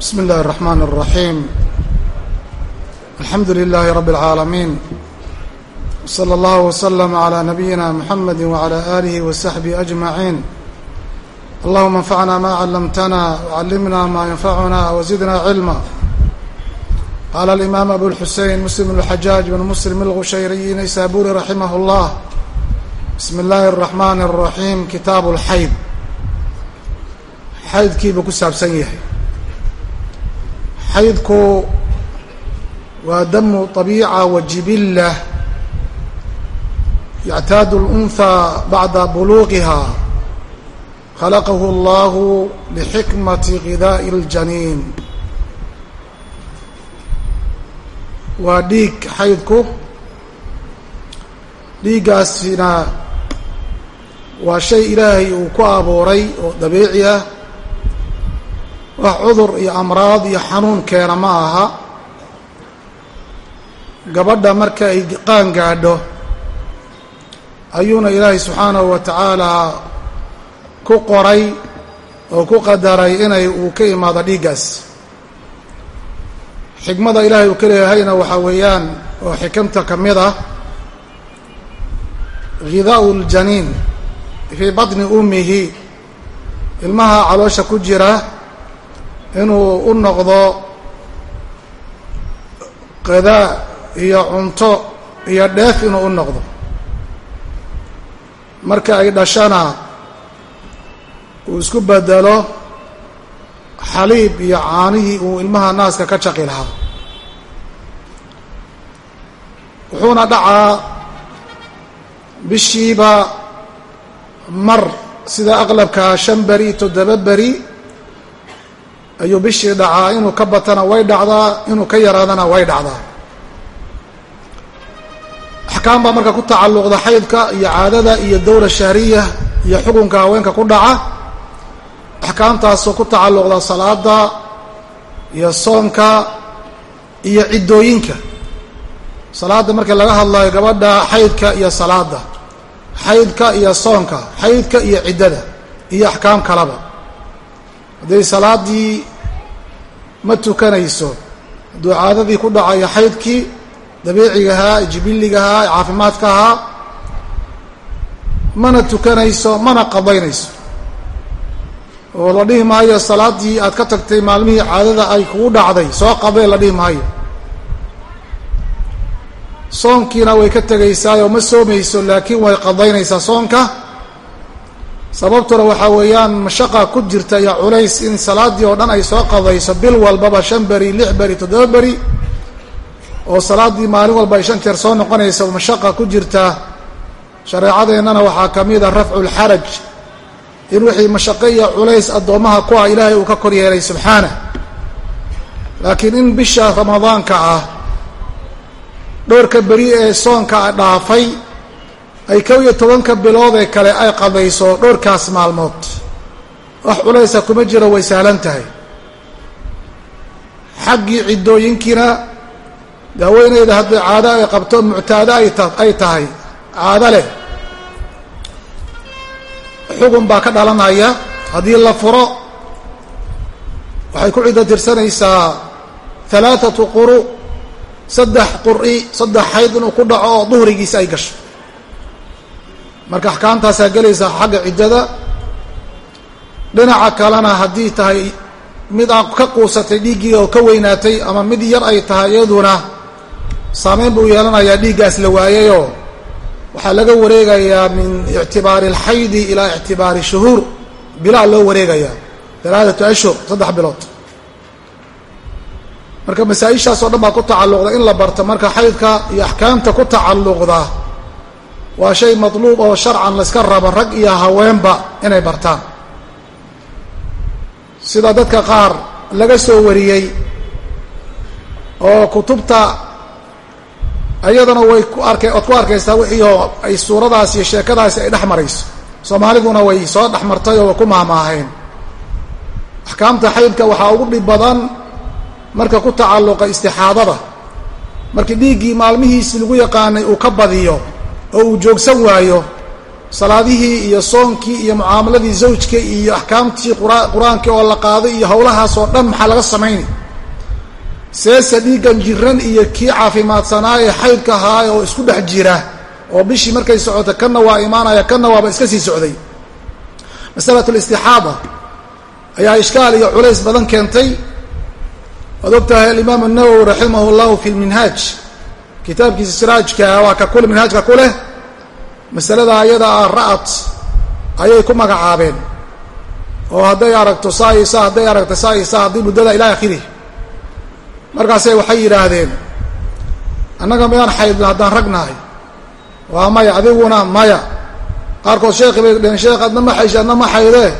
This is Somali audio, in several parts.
بسم الله الرحمن الرحيم الحمد لله رب العالمين وصلى الله وسلم على نبينا محمد وعلى آله وصحبه أجمعين اللهم انفعنا ما علمتنا وعلمنا ما ينفعنا وزدنا علما قال الإمام أبو الحسين مسلم بن الحجاج بن مسلم الغشيري نيسابوري رحمه الله بسم الله الرحمن الرحيم كتاب الحيض xaydkiibuu ku saabsan yahay xaydku waa damu طabiica wa jibila yactaadu اlأnhى bacda buluuqiha khalaqahu اllahu lixikmati gidaaءi اljaniin waa dhiig xaydku dhiiggaasina waa shay ilaahay uu ku abuuray oo dabiici ah wax cudur iyo amraad iyo xanuun keena ma aha. Gabadha marka ay qaan gaadho ayuuna ilaahay subxaanahu wa tacaalaa ku qoray oo ku qadaray inay uu ka imaado dhiiggaas. Xikmada ilaahay uu ka leeyahayna waxaa weeyaan oo xikamta ka mid ah ghidaa'u ljaniin fii batni ummihi ilmaha caloosha ku jira inuu u noqdo qadaa iyo cunto iyo dheef inuu u noqdo. Marka ay dhashana uu isku bedelo xaliib iyo caanihii uu ilmaha naaska ka jaqi lahaa. Wuxuuna dhacaa bishiiba mar sida aqlabka shan beri toddoba beri ayuu bishii dhacaa inuu ka batana way dhacdaa inuu ka yaraadana way dhacdaa. Axkaam baa marka ku tacalluqda xaydka iyo caadada iyo dowla shahriya iyo xukunka haweenka ku dhaca. Axkaamtaasoo ku tacalluqda salaada iyo soonka iyo ciddooyinka. Salaadda marka laga hadlayo gabadha xaydka iyo salaada xaydka iyo soonka xaydka iyo ciddada iyo axkaam kaleba hadday salaadii ma tukanayso. Hadduu caadadii ku dhacayo xaydkii dabiicigahaa jibiligahaa caafimaadka ahaa mana tukanayso mana qadaynayso oo la dhihi maayo salaaddii aad ka tagtay maalmihii caadada ay kugu dhacday soo qadee la dhihi maayo. Soonkiina way ka tegaysaayoo ma soomayso laakiin way qadaynaysaa soonka sababtuna waxaa weeyaan mashaqa ku jirta iyo culays in salaaddii oo dhan ay soo qadayso. Bil walbaba shan beri lix beri toddoba beri oo salaaddii maalin walba ay shan jeer soo noqonaysa mashaqa ku jirta. Shareecadeennana waxaa ka mid a rafcu lxaraj in wixii mashaqo iyo culays addoommaha ku ah ilaahay uu ka kor yeelay subxaanah. Laakiin in bisha ramadaanka ah dhowrka beri ee soonka dhaafay ay kow iyo tobanka bilood ee kale ay qadayso dhowrkaas maalmood. Wax culaysa kuma jiro way sahlan tahay. Xaggii ciddooyinkiina daaweyneyda hadday caado ay qabto muctaado ay ta ay tahay caado leh. Xugun baa ka dhalanaya haddii la furo waxay ku ciddo tirsanaysaa halaathatu quru saddex qur'i saddex xayd inuu ku dhaco oo duhrigiisa ay gasho marka axkaamtaasaa gelaysaa xagga ciddada dhinaca kalena haddii tahay mid aan ka quusatay dhiiggii oo ka weynaatay ama mid yar ay tahay iyaduna saameyn buu yeelanayaa dhiiggaas la waayayoo waxaa laga wareegayaa min ictibaari alxaydi ilaa ictibaari shuhuur. Bilaa loo wareegayaa talaadatu ashhur saddex bilood. Marka masaa-ishaas oo dhan baa ku tacalluqda in la barto. Marka xaydka iyo axkaamta ku tacalluqda waa shay matluub oo sharcan layska rabo rag iyo haweenba inay bartaan. Sida dadka qaar laga soo wariyey oo kutubta ayadana way ku ku arkaysaa wixii oo ay suuradaas iyo sheekadaasi ay dhex marayso. Soomaaliduna way soo dhex martay oo ku maahmaaheen axkaamta xaydka waxaa ugu dhib badan marka ku tacalluqa istixaadada. Markii dhiiggii maalmihiisi lagu yaqaanay uu ka badiyo oo uu joogsan waayo salaadihii iyo soonkii iyo mucaamaladii zawjka iyo axkaamtii qur'aankii oo la qaaday iyo howlahaas oo dhan maxaa laga samayni? Seese dhiiggan jiran iyo kii caafimaadsanaaye xaydka ahaa oo isku dhex jira oo bishii markay socota kana waa imaanaya kana waaba iska sii socday. Masalatulistixaada ayaa ishkaal iyo culays badan keentay. Waad ogtahay alimaamu annawowi raximah llahu fi lminhaaj kitaabkiisa siraajka waa ka kule minhaajka ku leh masalada ayada ah ra'at ayay ku magacaabeen. Oo hadday aragto saa iyo saa hadday aragto saa iyo saa haddii muddada ilaa akhirih markaasay waxay yidhaahdeen annaga miyaan xaydna haddaan rag nahay waa maya adiguna maya. Qaarkood sheekhi bay dheheen sheekh adna ma xayshe adna ma xaydee.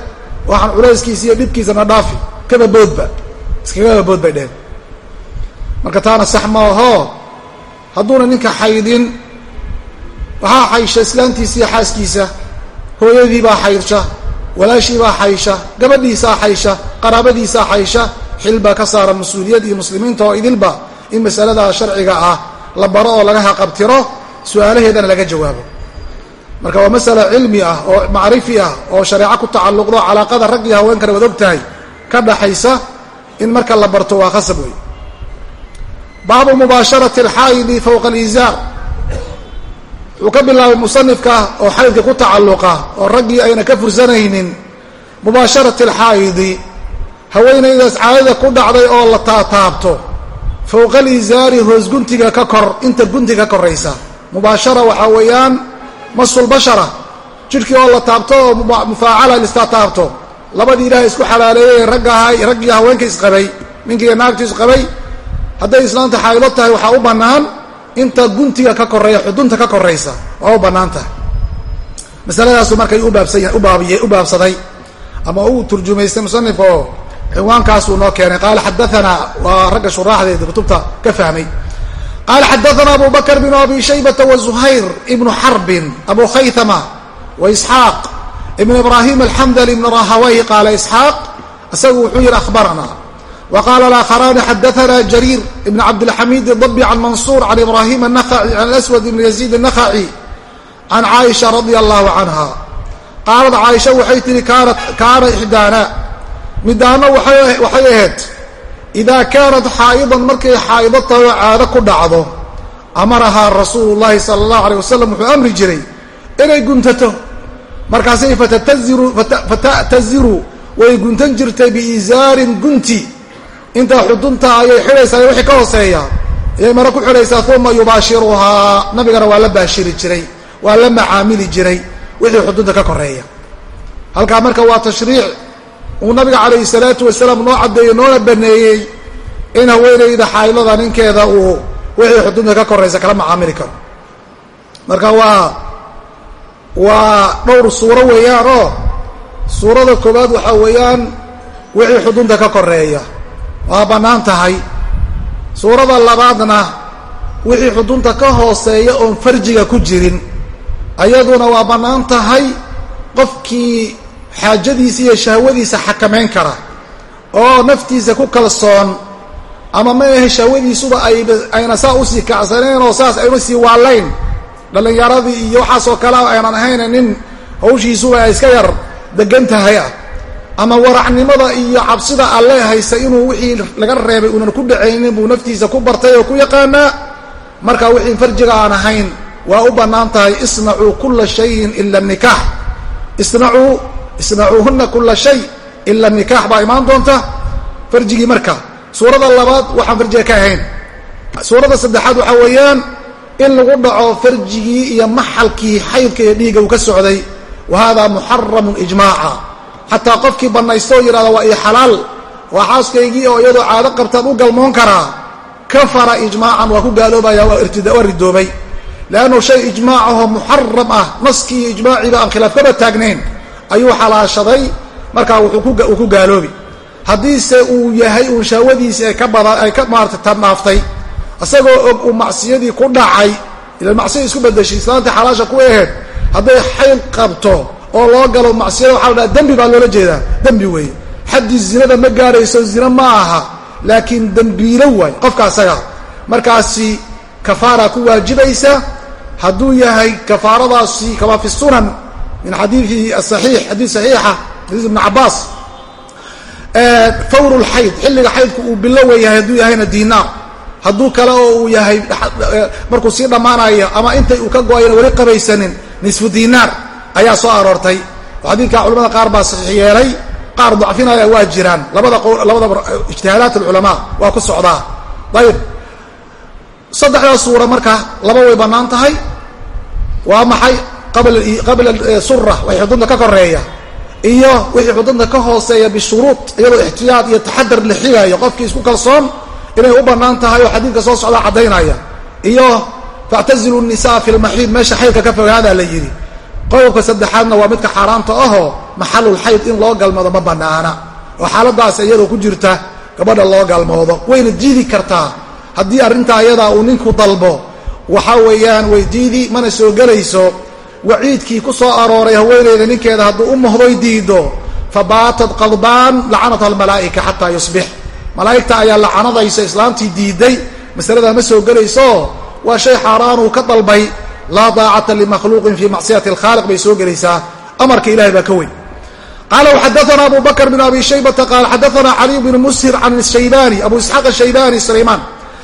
Waxaan culayskiisa iyo dhibkiisa na dhaafi. Kaba boodba iskagaba bood bay dheheen marka taana sax ma ahoo hadduuna ninka xaydin waxaa xaysha islaantiisa iyo xaaskiisa hooyadii baa xaysha walaashii baa xaysha gabadhiisaa xaysha qaraabadiisaa xaysha xil baa ka saara mas'uuliyad iyo muslimiinta oo idilba in masalada sharciga ah la baro oo laga haqabtiro su'aalaheedana laga jawaabo. Marka waa masala cilmi ah oo macrifi ah oo shareeco ku tacalluqdo calaaqada rag iyo haweenkana waad og tahay ka dhaxaysa in marka la barto waa khasab wey baabu mubaasharati alxaayidi fowqa alizaar wuxuu ka bilaabay musanifka oo xaydka ku tacalluqa oo raggii ayna ka fursanaynin mubaasharati alxaayidi haweenaydaas caadada ku dhacday oo la taataabto fowqa alizaari hoos guntiga ka kor inta guntiga ka koraysa mubaashara waxaa weeyaan masulbashara jidhkii oo la taabto oo mufaacala listaataabto labadii ilaahay isku xalaaleeyey raggaha raggii haweenka isqabay ninkiiyo naagtu isqabay hadday islaanta xaaylo tahay waxaa u bannaan inta guntiga ka koreeya xudunta ka koraysa waa u bannaan masaladaasu markay u ama u turjumaystay musanifka oo cinwaankaasuu noo keenay. Qaala xadaanaa waa ragga shuraaxdeeda kutubta ka fahmay. Qaala xadaana abu bakr abi shaybata wazuhayr ibnu xarbin abu khaytama waisxaaq ibn ibrahim alxamdali ibn rahawayh qaala isxaaq isagu wuxuu yihi ahbarana qaala alaakharaani xadaana jariir ibn cabdilxamiid dabi can mansuur can ibrahim anakhaci can aswad ibn yaziid الnakhaci can caaisha radia allahu canha qaalad caaisha waxay tihi kaana ixdaana midaano waxay ahayd idaa kaanat xaa'idan markay xaa'ido tahay oo caado ku dhacdo amarahaa rasuulu llahi sala allahu aleyh wasalam wuxuu amri jiray inay guntato markaasay fata'taziru way guntan jirtay biizaarin gunti intaa xudunta ayay xidhaysaa wixii ka hooseeya ayay mare ku xidhaysaa uma yubaashiruhaa nabigana waa la baashiri jiray waa la macaamili jiray wixii xudunta ka koreeya halkaa marka waa tashriic uu nabiga calayhi salaatu wasalaam noo caddeeyey noona baneeyey in haweenayda xaaylada ninkeeda uu wixii xudunta ka koraysa kala macaamili karo. Marka waa waa dhowr suuro weeyaan oo suurada koowaad waxaa weeyaan wixii xudunta ka koreeya waa bannaan tahay. Suurada labaadna wixii xudunta ka hooseeya oon farjiga ku jirin ayaduna waa bannaan tahay qofkii xaajadiisa iyo shahwadiisa xakamayn kara oo naftiisa ku kalsoon ama ma ahe shahwadiisuba ayna saa u sii kacsaneen oo saas ayna sii waalayn. Dhallinyaradii iyo waxaasoo kale aynan ahayn nin hawshiisuba ay iska yar degan tahay ah ama waracnimada iyo cabsida alle haysa inuu wixii laga reebay uunan ku dhacaynin buu naftiisa ku bartay oo ku yaqaanaa. Marka wixii farjiga aan ahayn waa u bannaan tahay isnacuu kula shayin ila nikaax isnacuu isnacuuhuna kula shay ila nikaax baa imaan doonta farjigii marka. Suurada labaad waxaan farjiga ka ahayn. Suurada saddexaad waxaa weeyaan in lagu dhaco farjigii iyo maxalkii xaydka iyo dhiigga uu ka socday wa hada muxaramun ijmaaca xataa qofkii bannaysto oo yidhahda waa ii xalaal. Waa xaaskaygii oo iyadoo caado qabtaan u galmoon karaa. Kafara ijmaacan waa ku gaaloobaya waa ridoobay. Leannu shay ijmaac ahoo muxaram ah naskii iyo ijmaaciiba aan khilaaf kaba ayuu xalaashaday. Markaa wuu ku gaaloobi. Haddiise uu yahay uun shahwadiisii ay ka maarata tandhaaftay isagoo og uu macsiyadii ku dhacay ila macsiya isku bedeshay islaantii xalaasha ku aheed hadday xayl qabto oo loo galo macsiyada waxa la dhaha dembi baa loola jeedaa. Dembi weeye. Xaddii zinada ma gaarayso zina ma aha laakiin dembiilo waay qofka asaga. Markaasi kafaara ku waajibaysa hadduu yahay kafaaradaasi kama fi sunan min xadiii asaxiix xadiid saxiixa xadiis ibn cabaas fawr lxayd xilliga xaydku uu bilowa yahay hadduu yahayna diinaar. Hadduu kale oo uu yahay markuu sii dhammaanayo ama intay uu ka go'ayna weli qabaysanin nisfu diinaar ayaa soo aroortay. Xadiidka culamada qaar baa saxiix yeelay qaar dacfinaya waa jiraan. Labada labadaba ijtihaadaat alculamaa waa ku socdaa. Ayib saddexdaa suura marka laba way bannaan tahay. Waa maxay? Qabla sura wixii xudunta ka koreeya iyo wixii xudunta ka hooseeya bishuruud iyadoo ixtiyaad iyo taxadar la xigayo qofkii isku kalsoon inay u bannaan tahay oo xadiidka soo socdaa caddaynaya iyo factazilu nisaa fi lmaxiid meesha xaydka ka fogaadaa la yidhi qodobka saddexaadna waa midka xaaraanta ahoo maxalulxayd in loo galmoodo ma bannaana. Oo xaaladaas iyadoo ku jirta gabadha loo galmoodo. Wayna diidi kartaa. Haddii arrintaa ayadaa uu ninku dalbo waxa weeyaan way diidi mana soo gelayso. Waciidkii ku soo arooray haweeneyda ninkeeda hadduu u mohdoy diido fa baatad qadbaan lacanatha almalaa'ika xataa yusbix. Malaa'igta ayaa lacanadaysa islaamtii diiday. Masaladaa ma soo gelayso? Waa shay xaaraanuu ka dalbay laa daacata limakhluuqin fii macsiyati alkhaaliq bay soo gelaysaa. Amarka ilahay baa ka weyn. Qaala xadaana abu bakr abi shaybata qaal xadaana caliy bn mushir can shaybani abu isxaaq shaybani sulaymaan.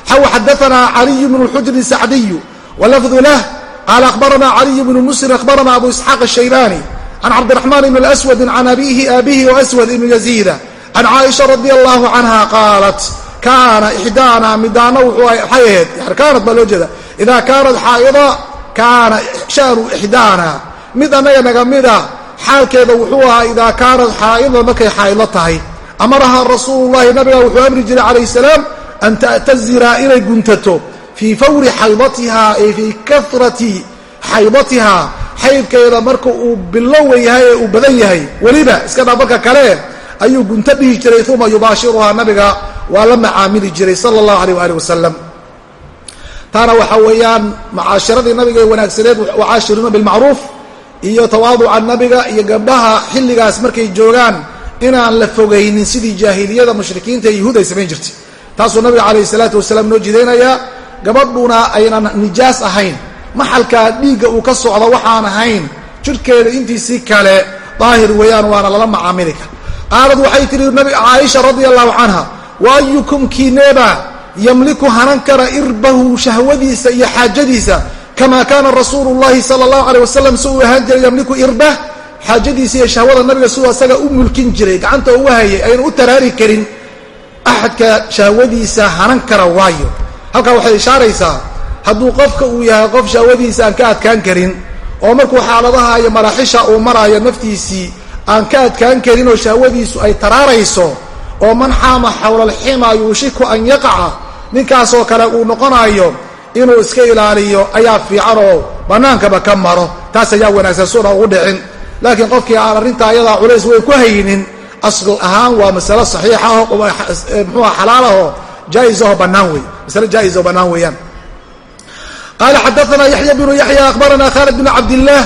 Xaw xadaana caliy bn xujri sacdiyu walafdu lah qaala akhbarana caliy bnu musir akhbarana abu isxaaq shaybani. Can cabdiraxmaan ibn aswadi can abihi aabihi o aswad ibn yaziida. Can caaisha radi allahu canha qaalat kaana ixdaana midaana waxay ahayd kaanad baa loo jeeda idaa kaanat xaaida kaana shanu ixdaana mid annaga naga mida xaalkeeda wuxuu ahaa idaa kaanat xaa'idan markay xaa'idlo tahay. Amarahaa rasuulullahi nabiga wuxuu amri jiray calayh salaam an ta'tazira inay guntato fii fawri xaydatihaa ay fii karati xaydatihaa xaydkeeda marka uu bilowa yahay ee uu badan yahay weliba iska dhaa marka kale ayuu gunto dhihi jiray uma yubaashiruhaa nabiga waa la macaamili jiray sala allahu aleyh waali wasalam taana waxaa weeyaan macaashiradii nabiga ee wanaagsaneed wacaashiruuna bilmacruuf iyo tawaaduca nabiga iyo gabdhaha xilligaas markay joogaan inaan la fogaynin sidii jaahiliyada mushrikiinta yuhuud ay samayn jirtay. Taasuu nabiga calayhi salaatu wasalaam noo jidaynayaa gabadhuna aynan nijaas ahayn. Maxalkaa dhiigga uu ka socdo waxaan ahayn jidhkeeda intiisii kale daahir weeyaan waana lala macaamili kara qaalad waxay nabi caaisha radia allahu canha wa ayukum yamliku hanan kara irbahu shahwadiisa iyo xaajadiisa kama kaana rasuulu llahi sala allahu aleyh wasalam si uu ahaan jiray yamliku irbah xaajadiisa iyo shahwada nabiga siduu asaga u mulkin jiray gacanta ugu hayay aynu u taraari karin. Axadka shahwadiisa hanan kara waayo. Halkaa waxay ishaaraysaa hadduu qofka uu yahay qof shahwadiisa aan ka adkaan karin oo markuu xaaladaha iyo maraaxisha uu maraayo naftiisii aan ka adkaan karin oo shahwadiisu ay taraarayso oo man xaama xowla alximaa yuushiku an yaqaca ninkaasoo kale uu noqonayo inuu iska ilaaliyo ayaa fiicanoo bannaankaba ka maro. Taas ayaa wanaagsan suna ugu dhicin. Laakiin qofkii aan arrintaa ayadaa culays way ku haynin asl ahaan waa masale saxiixaho eh, mxuua xalaalaho jaaisaho bannaan wey masale jaaisaho bannaan weeyaan. Qaala xadaana yaxya bnu yaxya akhbarana khaalid bn cabdillaah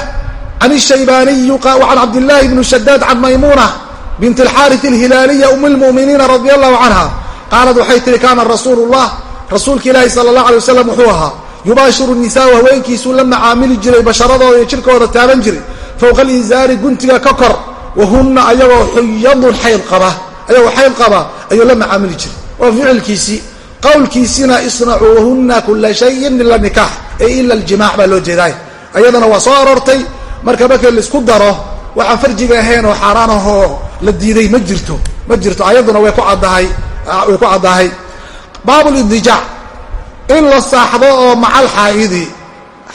can shaybaniyi an cabdillahi bni shadaad can maymuna bint alxaaris alhilaaliya um lmu'miniina radia allahu canha qaalat waxay tihi kaana rasuulullah rasuulka ilaahi sala allah alay wasalam wuxuu ahaa yubaashiru nisaaa haweenkiisuu la macaamili jiray basharadooda iyo jirkooda taaban jiray fowqa alizaari guntiga ka kor wahunna ayagoo xuyadun xayd qaba ayagoo xayd qaba ayuu la macaamili jiray waa ficilkiisii qowlkiisina isnacuuhunna kula shayin ila nikaax ee ila aljimaac baa loo jeedaay ayadana waa soo aroortay marka markii la isku daro waxaan farjiga ahayn oo xaaraan ahoo la diiday ma jirto ma jirto. Ayadduna way ku caddahay way ku caddahay. Baabulidijaac in la saaxdo oo macal xaa'idi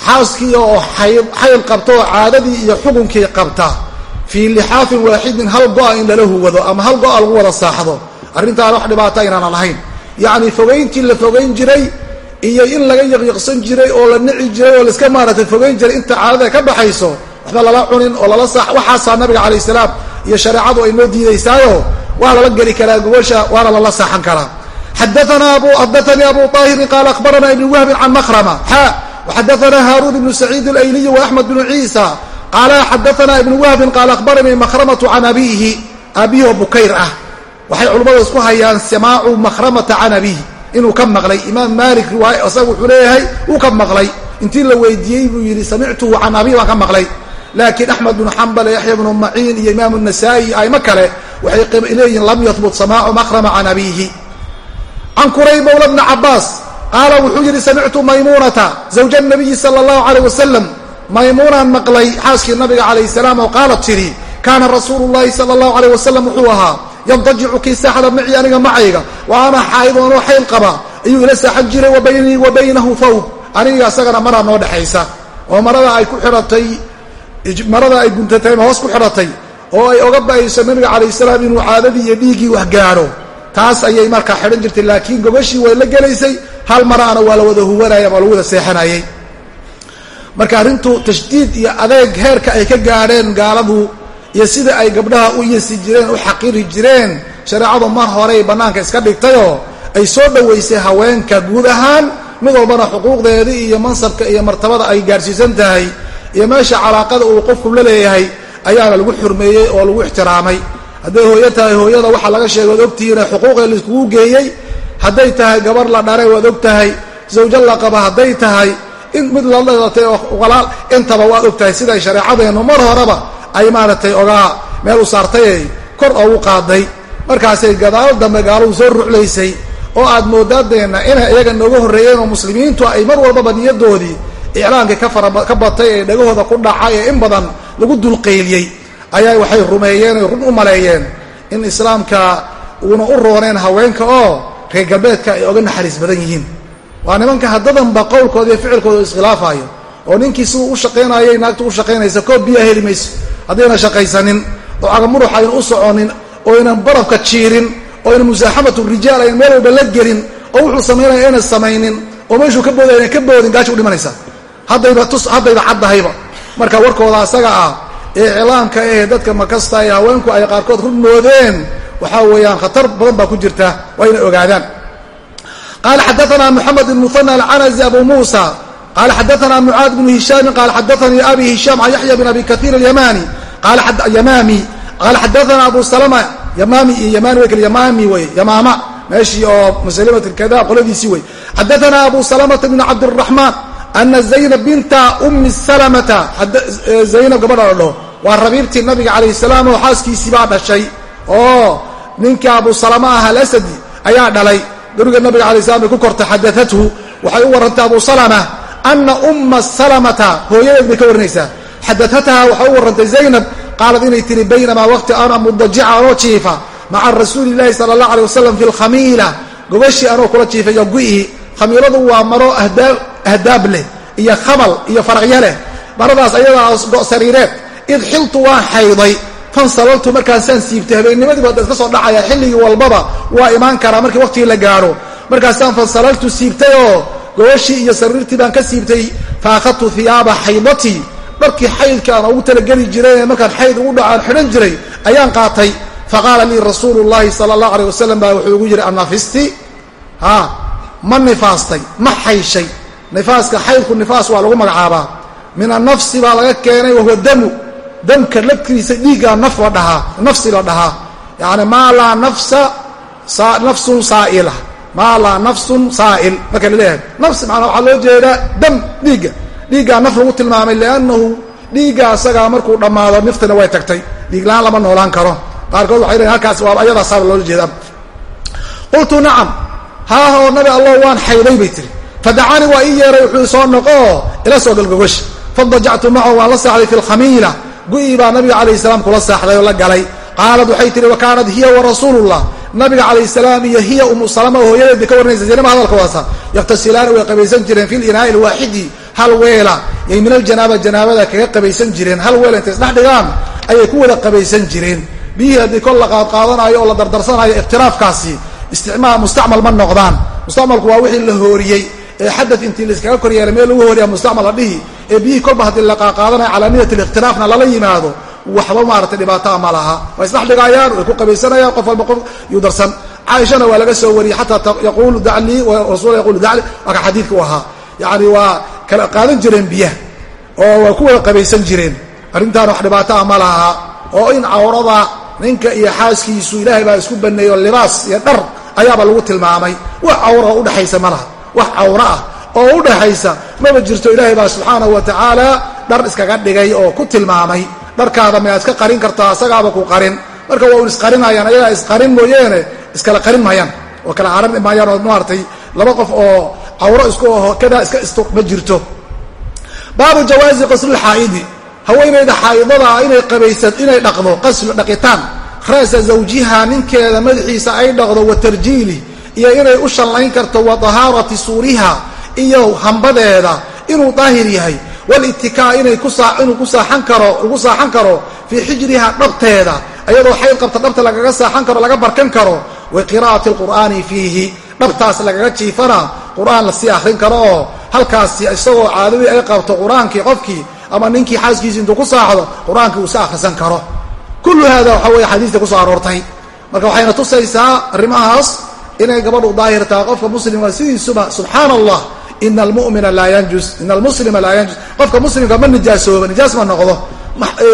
xaaskii oo xayd qabta oo caadadii iyo xukunkii qabta fii lixaafin waaxidin hal go'a in lala huwado ama hal go'a lagu wada saaxdo. Arrintaana wax dhibaata inaana lahayn. Yacni fogayntii la fogayn jiray iyo in laga yaqyaqsan jiray oo la nici jiray oo laiska maaratay fogayn jiray inta caadada ka baxayso waxba lala cunin oo lala saa waxaasaa nabiga calayh salaam iyo shareecadu ay noo diidaysaayo waa lala geli karaa gogosha waana lala saaxan karaa. Xadaanii abu طaahirin qaala akhbarana ibn wahbin can makrama xa waxadaana haaruun ibnu saciid اlayliy waaxmed bnu ciisa qaala xadaana ibnu wahbin qaala akhbaranii makhramatu can abiihi aabihi oo bukayr ah. Waxay culimmadu isku hayaan samaacu makhramata can abiihi inuu ka maqlay. Imaam maalik riwaaya isaga wuxuu leeyahay uu ka maqlay. Intii la weydiiyey buu yidhi samictuhu can abihi baan ka maqlay laakiin axmed bnu xambal yaxya bnu maciin iyo imaam nasaa-i aimo kale waxay leeyihiin lam yahbut samaacu makrama can abiihi. Can kurayb mawla bni cabaas qaala wuxuu yidhi samictu maymuunata zawja nabiyi sala allahu calayh wasalam maymuunaan maqlay xaaskii nabiga calayh salaam oo qaalat tidhi kaana rasuulu llahi sala allahu calayh wasalam wuxuu ahaa yantajicu kii saaxda macii aniga macayga wa ana xaa'idoon oo xayl qaba ayuu ila saaxan jiray wa baynii wa baynahu thawb aniga isagana maraa noo dhexaysa. Oo marada ay ku xidhatay marada ay guntatay ama hoos ku xidhatay oo ay oga ba'ayso nabiga calayh salaam inuu caadadii iyo dhiiggii wax gaadho. Taas ayay markaa xidhan jirtay laakiin gogashii way la gelaysay hal maraana waa la wada huwanaya waa lagu seexanayay. Marka arrintu tashdiid iyo adeeg heerka ay ka gaadheen gaaladu iyo sida ay gabdhaha u yasi jireen u xaqiri jireen shareecadu mar horey bannaanka iska dhigtayoo ay soo dhowaysay haweenka guud ahaan mid walbana xuquuqdeedii iyo mansabka iyo martabada ay gaadhsiisan tahay iyo meesha calaaqada uu qofku la leeyahay ayaana lagu xurmeeyey oo lagu ixtiraamay. Hadday hooyo tahay hooyada waxaa laga sheegay waad ogtihiin xuquuqee laiskugu geeyey. Hadday tahay gabar la dharay waad og tahay zawjo la qaba hadday tahay. In mid la dhalatay walaal intaba waad og tahay siday shareecadeennu mar horeba ay maaragtay ogaa meel u saartayay kor oogu qaaday. Markaasay gadaalo dambe gaaladu soo ruclaysay oo aad moodaadeenna inay iyaga nooga horreeyeen oo muslimiintu ay mar walbaba niyadoodii iclaankii ka batay ee dhagahooda ku dhacay ee in badan lagu dulqayliyey ayaa waxay rumeeyeen oy run u maleeyeen in islaamka uuna u rooneen haweenka oo reer galbeedka ay oga naxariis badan yihiin. Waa nimanka haddadanba qowlkooda iyo ficilkooda iskhilaafayo oo ninkii siduu u shaqaynayay naagtu u shaqaynaysa koob biyaa heli mayso haddayna shaqaysanin oo agamuruux ayna u soconin oo aynan barafka jiirin oo ayna musaaxamatu rijaal ayna meel walba la gelin oo wuxuu samaynaya ayna samaynin oo meeshuu ka booday ayna ka boodin gaashi u dhimanaysa haddayba caddahayba marka warkooda asaga ah ee iclaamka ahee dadka makasta ee haweenku ay qaarkood run moodeen waxaa weeyaan khatar badan baa ku jirta waa inay ogaadaan. Qaala xadaana moxamed bn alcanazi abu muusa. Qala xadaana mucaad bnu hishaami qala xadaanii abi hishaam can yaxya bn abi kaiir yamani yamaami. Qaala xadaana abu salama. Yamaami iyo yamani way kale yamaami wey yamaama. Meeshii oo musalimat kada qoladiisii wey xadaana abu salamata bn cabdiraxmaan ana zaynab binta umi salamata zaynab gabadha la dhaho waa rabiibtii nabiga calayh salaam oo xaaskiisii baa dhashay oo ninka abu salama ah alasadi ayaa dhalay guriga nabiga alay slam bay ku kortay xadaathu waxay u warantay abu salama ana umma salamata hooyadeed bay ka warinaysaa xadaataha waxay u warrantay zaynab qaalad inay tiri baynamaa waqti ana mudajica anoo jiifa maca rasuuli llahi sala allah alay wasalam fi lkhamiila gobashii anoo kula jiifayo gu'ihi khamiiladu waa maro ahdaab leh iyo khamal iyo faraqyo leh. Maradaas ayadaa go-sariireed id xiltu waan xayday fansalaltu markaasaan siibtay habeennimadiiba da iska soo dhacaya xilligii walbaba waa imaan karaa markii waqtigii la gaadho. Markaasaan fansalaltu siibtay oo gobashii iyo sariirtii baan ka siibtay fa akhadtu xaydatii dharkii xaydka ugu talageli jiray markaan xayd ugu dhacaan xidhan jiray ayaan qaatay. Faqaala lii rasuulu llahi sala allah aleyh wasalam baa wuxuu igu yidhi annafisti ha ma nifaastay ma xayshay nifaaska xaydku nifaas waa lagu magacaabaa. Min annafsi baa laga keenay wahuwa damu. Damka laftiisa dhiiggaa naf la dhahaa nafsi la dhahaa. Yani maa laa nafsa nafsun saa'ila. Maa laa nafsun saa'il. Marka la leeyahay nafsi maanaa waxaa loo jeedaa dam dhiigga. Dhiiggaa naf lagu tilmaamay liannahu dhiigga asagaa markuu dhammaado niftina way tagtay. Dhiig la'aan lama noolaan karo. Qaarkood waxay leeyiin halkaas waa ayadaasaaba loola jeedaa. Qultu nacam haahoo nabi allah waan xayday bay tiri fadacanii waa ii yeeray wuxuu soo noqoo ila soo galgogosh fadajactu macahu waan la saaxday fi gu'ii baa nabiga calayh salaam kula saaxday oo la galay qaalad waxay tihi wa kaanat hiya warasuulullah nabiga calayh salaam iyo hiya umu salama oo ka waranaysa zaynaba hadalka waasa yakhtasilaani way qabaysan jireen fi linaa'i lwaaxidi hal weela yay min aljanaaba janaabada kaga qabaysan jireen hal weel intay isdhex dhigaan ayay ku wada qabaysan jireen biyihii haddii kol la qaadqaadanaayo oo la dardarsanayo ikhtiraafkaasi isticmaal mustacmal ma noqdaan mustacmalku waa wixii la hooriyey ee xadad intii laiskaga kor yeelay meel lagu hooriya mustacmal la dhihi ee biyihii kolba haddii la qaaqaadanayo calaa niyat alikhtilaafna lala yimaado waxba maaragtay dhibaataa ma laha. Way isdhex dhigayaan way ku qabaysanayaan qof walba qof yuu darsan. Caaishana waa laga soo wariyey xataa yaquulu daclii rasul yaqulu dacli waa ka xadiidka u ahaa. Yacni waa kala qaadan jireen biyaha oo waa ku wada qabaysan jireen. Arrintaan wax dhibaataa ma laha oo in cawrada ninka iyo xaaskiisu ilaahay baa isku baneeyo libaas iyo dhar ayaaba lagu tilmaamay. Wax cawra oo udhexaysa ma laha wax cawro ah oo udhaxaysa maba jirto ilaahay baa subxaanahu wa tacaala dhar iskaga dhigay oo ku tilmaamay. Dharkaada mayaad iska qarin kartaa asagaaba ku qarin. Marka waa un isqarinayaan ayagaa isqarin mooyeene iskala qarin maayaan oo kala caran maayaan oo maaratay laba qof oo cawro isku aho kadaa iska isto ma jirto. Baabu jawaazi qaslulxaa'idi haweenayda xaa'idada inay qabaysa inay dhaqdo qaslu dhaqitaan. Ra'sa zawjiha ninkeeda madaxiisa ay dhaqdo wa iyo inay u shallayn karto wa dahaarati suuriha iyo hambadeeda inuu daahir yahay. Wlitikaa inay inuu ku saaxan karo fii xijriha dhabteeda ayadoo xayd qabta dhabta lagaga saaxan karo laga barkan karo. Wa qiraa'ati alqur'aani fiihi dhabtaas lagaga jiifana qur'aan la sii akhrin karo oo halkaasi isagoo caadadii ay qabto qur'aankii qofkii ama ninkii xaaskiisi intuu ku saaxdo qur'aankii uu si akhrisan karo. Kullu hada waxa weeye xadiista ku soo aroortay. Marka waxayna tusaysaa arrimahaas inay gabadhu daahir tahay qofka muslimka sidiisuba subxaana allah ina almumina laa yanjus ina almuslima laa yanjus. Qofka muslimka ma nijaasooba nijaas ma noqdo.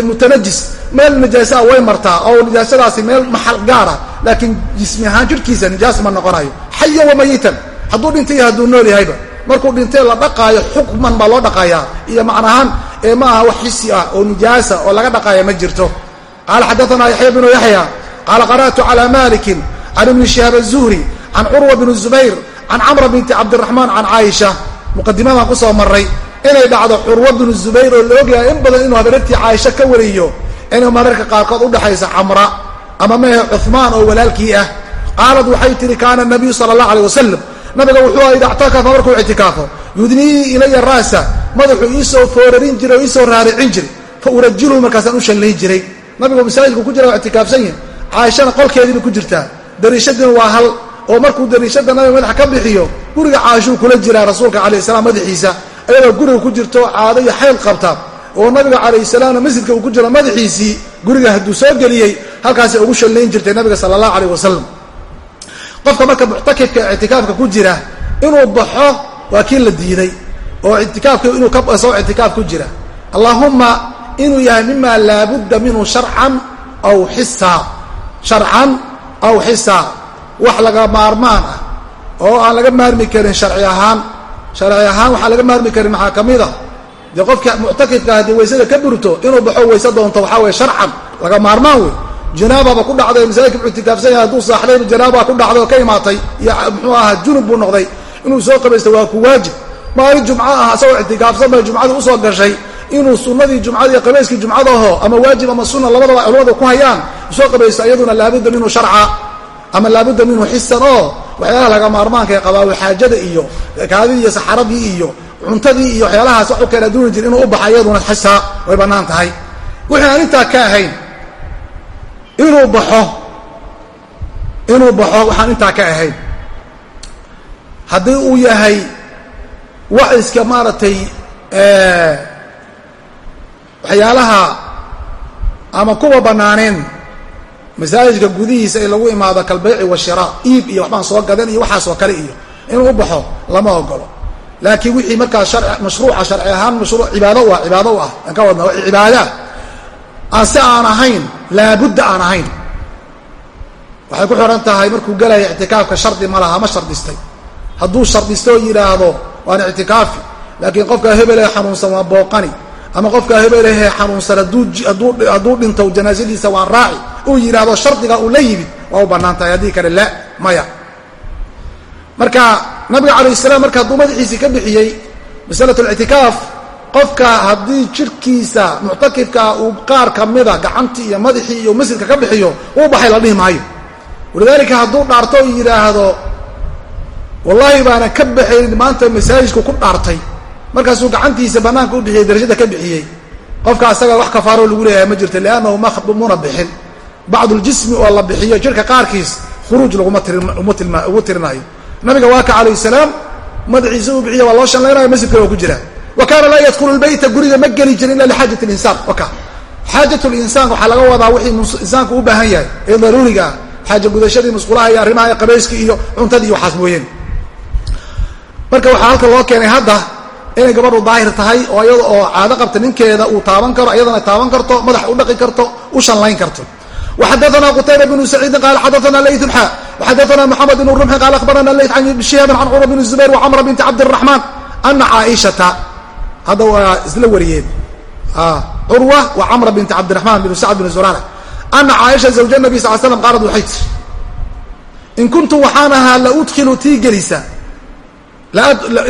Mutanajis. Meel nijaasaa way martaa oo nijaasadaasi meel maxal gaara laakiin jismi ahaan jirhkiisa nijaas ma noqonayo. Xaya wa mayitan hadduu dhintay hadduu nool yahayba. Markuu dhintay la dhaqaayo xukman baa loo dhaqayaa. Iyo macnahaan ee ma aha wax xisi ah oo nijaasa oo laga dhaqaaya ma jirto. Qaala xadaanaa yaxya bnu yaxya qaala qara'tu cala malikin can ibni shihaab azuhri can curwa bni zubayr can camra binti cabdiraxmaan can caaisha muqadimadan ku soo maray inay dhacdo curwa bnu zubayr oo la ogyahay in badan inuu habeertii caaisha ka wariyo inuu mararka qaarkood udhexaysa camra ama mehe cuhmaan oo walaalkii ah qaalad waxay tihi kaana nabiyu sala allah aleyh wasalam nabiga wuxuu ida ictakafa markuu ictikaafo yudnii ilaya raasa madaxuu iisoo foorarin jiray oo iisoo raaricin jiray fa urajilhu markaasaan u shallayn jiray nabigu masaajidku ku jira waa ictikaafsan yahi ku jirtaa dariishadiina waa hal oo markuu dariishada nabiga madaxa ka bixiyo guriga caashuu kula jiraa rasuulka calayh salaam madaxiisa ayadoo guriga ku jirto caado iyo xayl qabta oo nabiga calayh salaamna masjidka uu ku jiro madaxiisii guriga hadduu soo geliyey halkaasay ugu shallayn jirtay nabiga sala allah calayh wasalam qofka marka muctakifka ictikaafka ku jira inuu baxo waa kii la diiday oo itikaafki inuu ka soo ictikaaf ku jira. Allahumma inuu yahay mima laabudda minhu sharcan aw xisaa sharcan aw xisaa wax laga maarmaan ah oo aan laga maarmi karin sharci ahaan sharci ahaan waxaan laga maarmi karin maxaa ka mid a dee qofka muctakifka haddii waysada ka burto inuu baxo wayse doonto waxaa weye sharcan laga maarmaan wey janaababa ku dhacday masaajidka ictikaafsan yahay hadduu saaxdayba janaabaa ku dhacday oo ka imaatay iyo muxuu ahaa junub buu noqday inuu soo qabaysta waa ku waajib. Maalin jumco ah asagoo ictikaafsan bay jumcadii u soo gashay inuu sunnadii jumcada iyo qabayskii jumcadaho ama waajib ama sunna labadaba culamadu ku hayaan u soo qabaysto iyaduna laabudda minhu sharca ama laabudda minhu xisan oo waxyaalaha laga maarmaanka ee qabaawi xaajada iyo kaadidii iyo saxaradii iyo cuntadii iyo waxyaalahaas wax u kala duuni jir inuu u baxa iyaduna xisa way bannaan tahay. Wixii aan ka ahayn inuu baxo inuu baxo waxaan intaa ka ahayn. Haddii uu yahay wax iska maaragtay waxyaalaha ama kuwa bannaaneen masaajidka gudihiisa in lagu imaado kalbayci washiraa iib iyo waxbaan soo gadan iyo waxaas oo kale iyo inuu u baxo lama ogolo laakiin wixii markaa mashruuca sharci ahaan mashruuc cibaado u ah cibaado u ah aan ka wadna waa cibaada. Aan si aan ahayn laabudda aan ahayn. Waxay ku xihan tahay markuu gelaya ictikaafka shardi ma laha ma shardistay. Hadduu shardisto oo yidhaahdo waan ictikaafi. Laakiin qofkaa hebele xanuunsan waa booqani ama qofkaa hebelehe xanuunsan hadduu dhinto janaasadiisa waan raaci. Uu yidhaahdo shardiga uu la yimid waa u bannaan tahay. Haddii kale la maya. Marka nabiga calayh salaam marka hadduu madaxiisii ka bixiyey masalat lictikaaf qofka haddii jirkiisa muctakifkaa uu qaar kamida gacantii iyo madaxii iyo masjidka ka bixiyo uu baxay la dhihi maayo. Walidaalika hadduu dhaarto yidhaahdo wallaahi baana ka baxayn maanta masaajidku ku dhaartay markaasuu gacantiisa banaanka u bixiyey darajada ka bixiyey. Qofka asaga wax kafaaroo lagu leeyahay ma jirto liannahu muna bixin. Bacduljismi oo la bixiyo jirka qaarkiis khuruuj laguma ugu tirinaayo nabiga waa ka calayh salaam madaxiisa uu bixiya waa loo shanlaynayo masjidka waa ku jira. Wa kaana laa yadkulu lbeyta guriga ma geli jirin ila lixaajat linsaan waka xaajat linsaan waxaa laga wadaa wixii insaanku u baahan yahay ee daruuriga ah xaaja gudashadii musqulaha iyo arrimaha qabayskii iyo cuntadii waxaas mooyeen. Marka waxaa halka loo keenay hadda inay gabadhu daahir tahay oo iyada oo caado qabta ninkeeda uu taaban karo iyadana taaban karto madax u dhaqi karto u shanlayn karto وxadثna qتayba بن سعيidi qال xadثna layث xا وxadثna محamed بن رمح qال أخbarna layث عن شهاab عن cمر بن الزبير وcمر بنت cabدالرحمن أنa cاaئشhaةa hadda waa isla wariyeen curwa wa camra binti cabdiraxmaan binu sacd bn zurara ana caaisha zawja nabi sal slam qaalad waxay tiri in kuntu waxaan ahaa la udkilu tii gelisa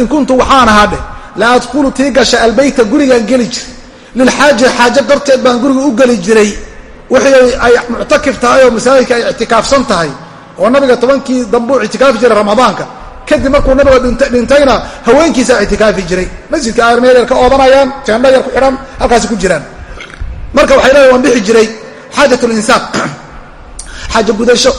in kuntu waxaan ahaa dheh la adkulu tii gasha albeyta gurigaan geli jiray. Lilxaaja xaajo darteed baan guriga u geli jiray. Wixii ay muctakif tahay oo masaajidka ay ictikaafsan tahay. Oo nabiga tobankii dambuu ictikaafi jiray ramadaanka. Kadib markuu nabiga dhintayna haweenkiisa ictikaafi jiray. Masjidka ay meel yar ka oodanayaan jeendha yar ku xidhan halkaasi ku jiraan. Marka waxay leedahay waan bixi jiray xaajat linsaan xaajo gudasho.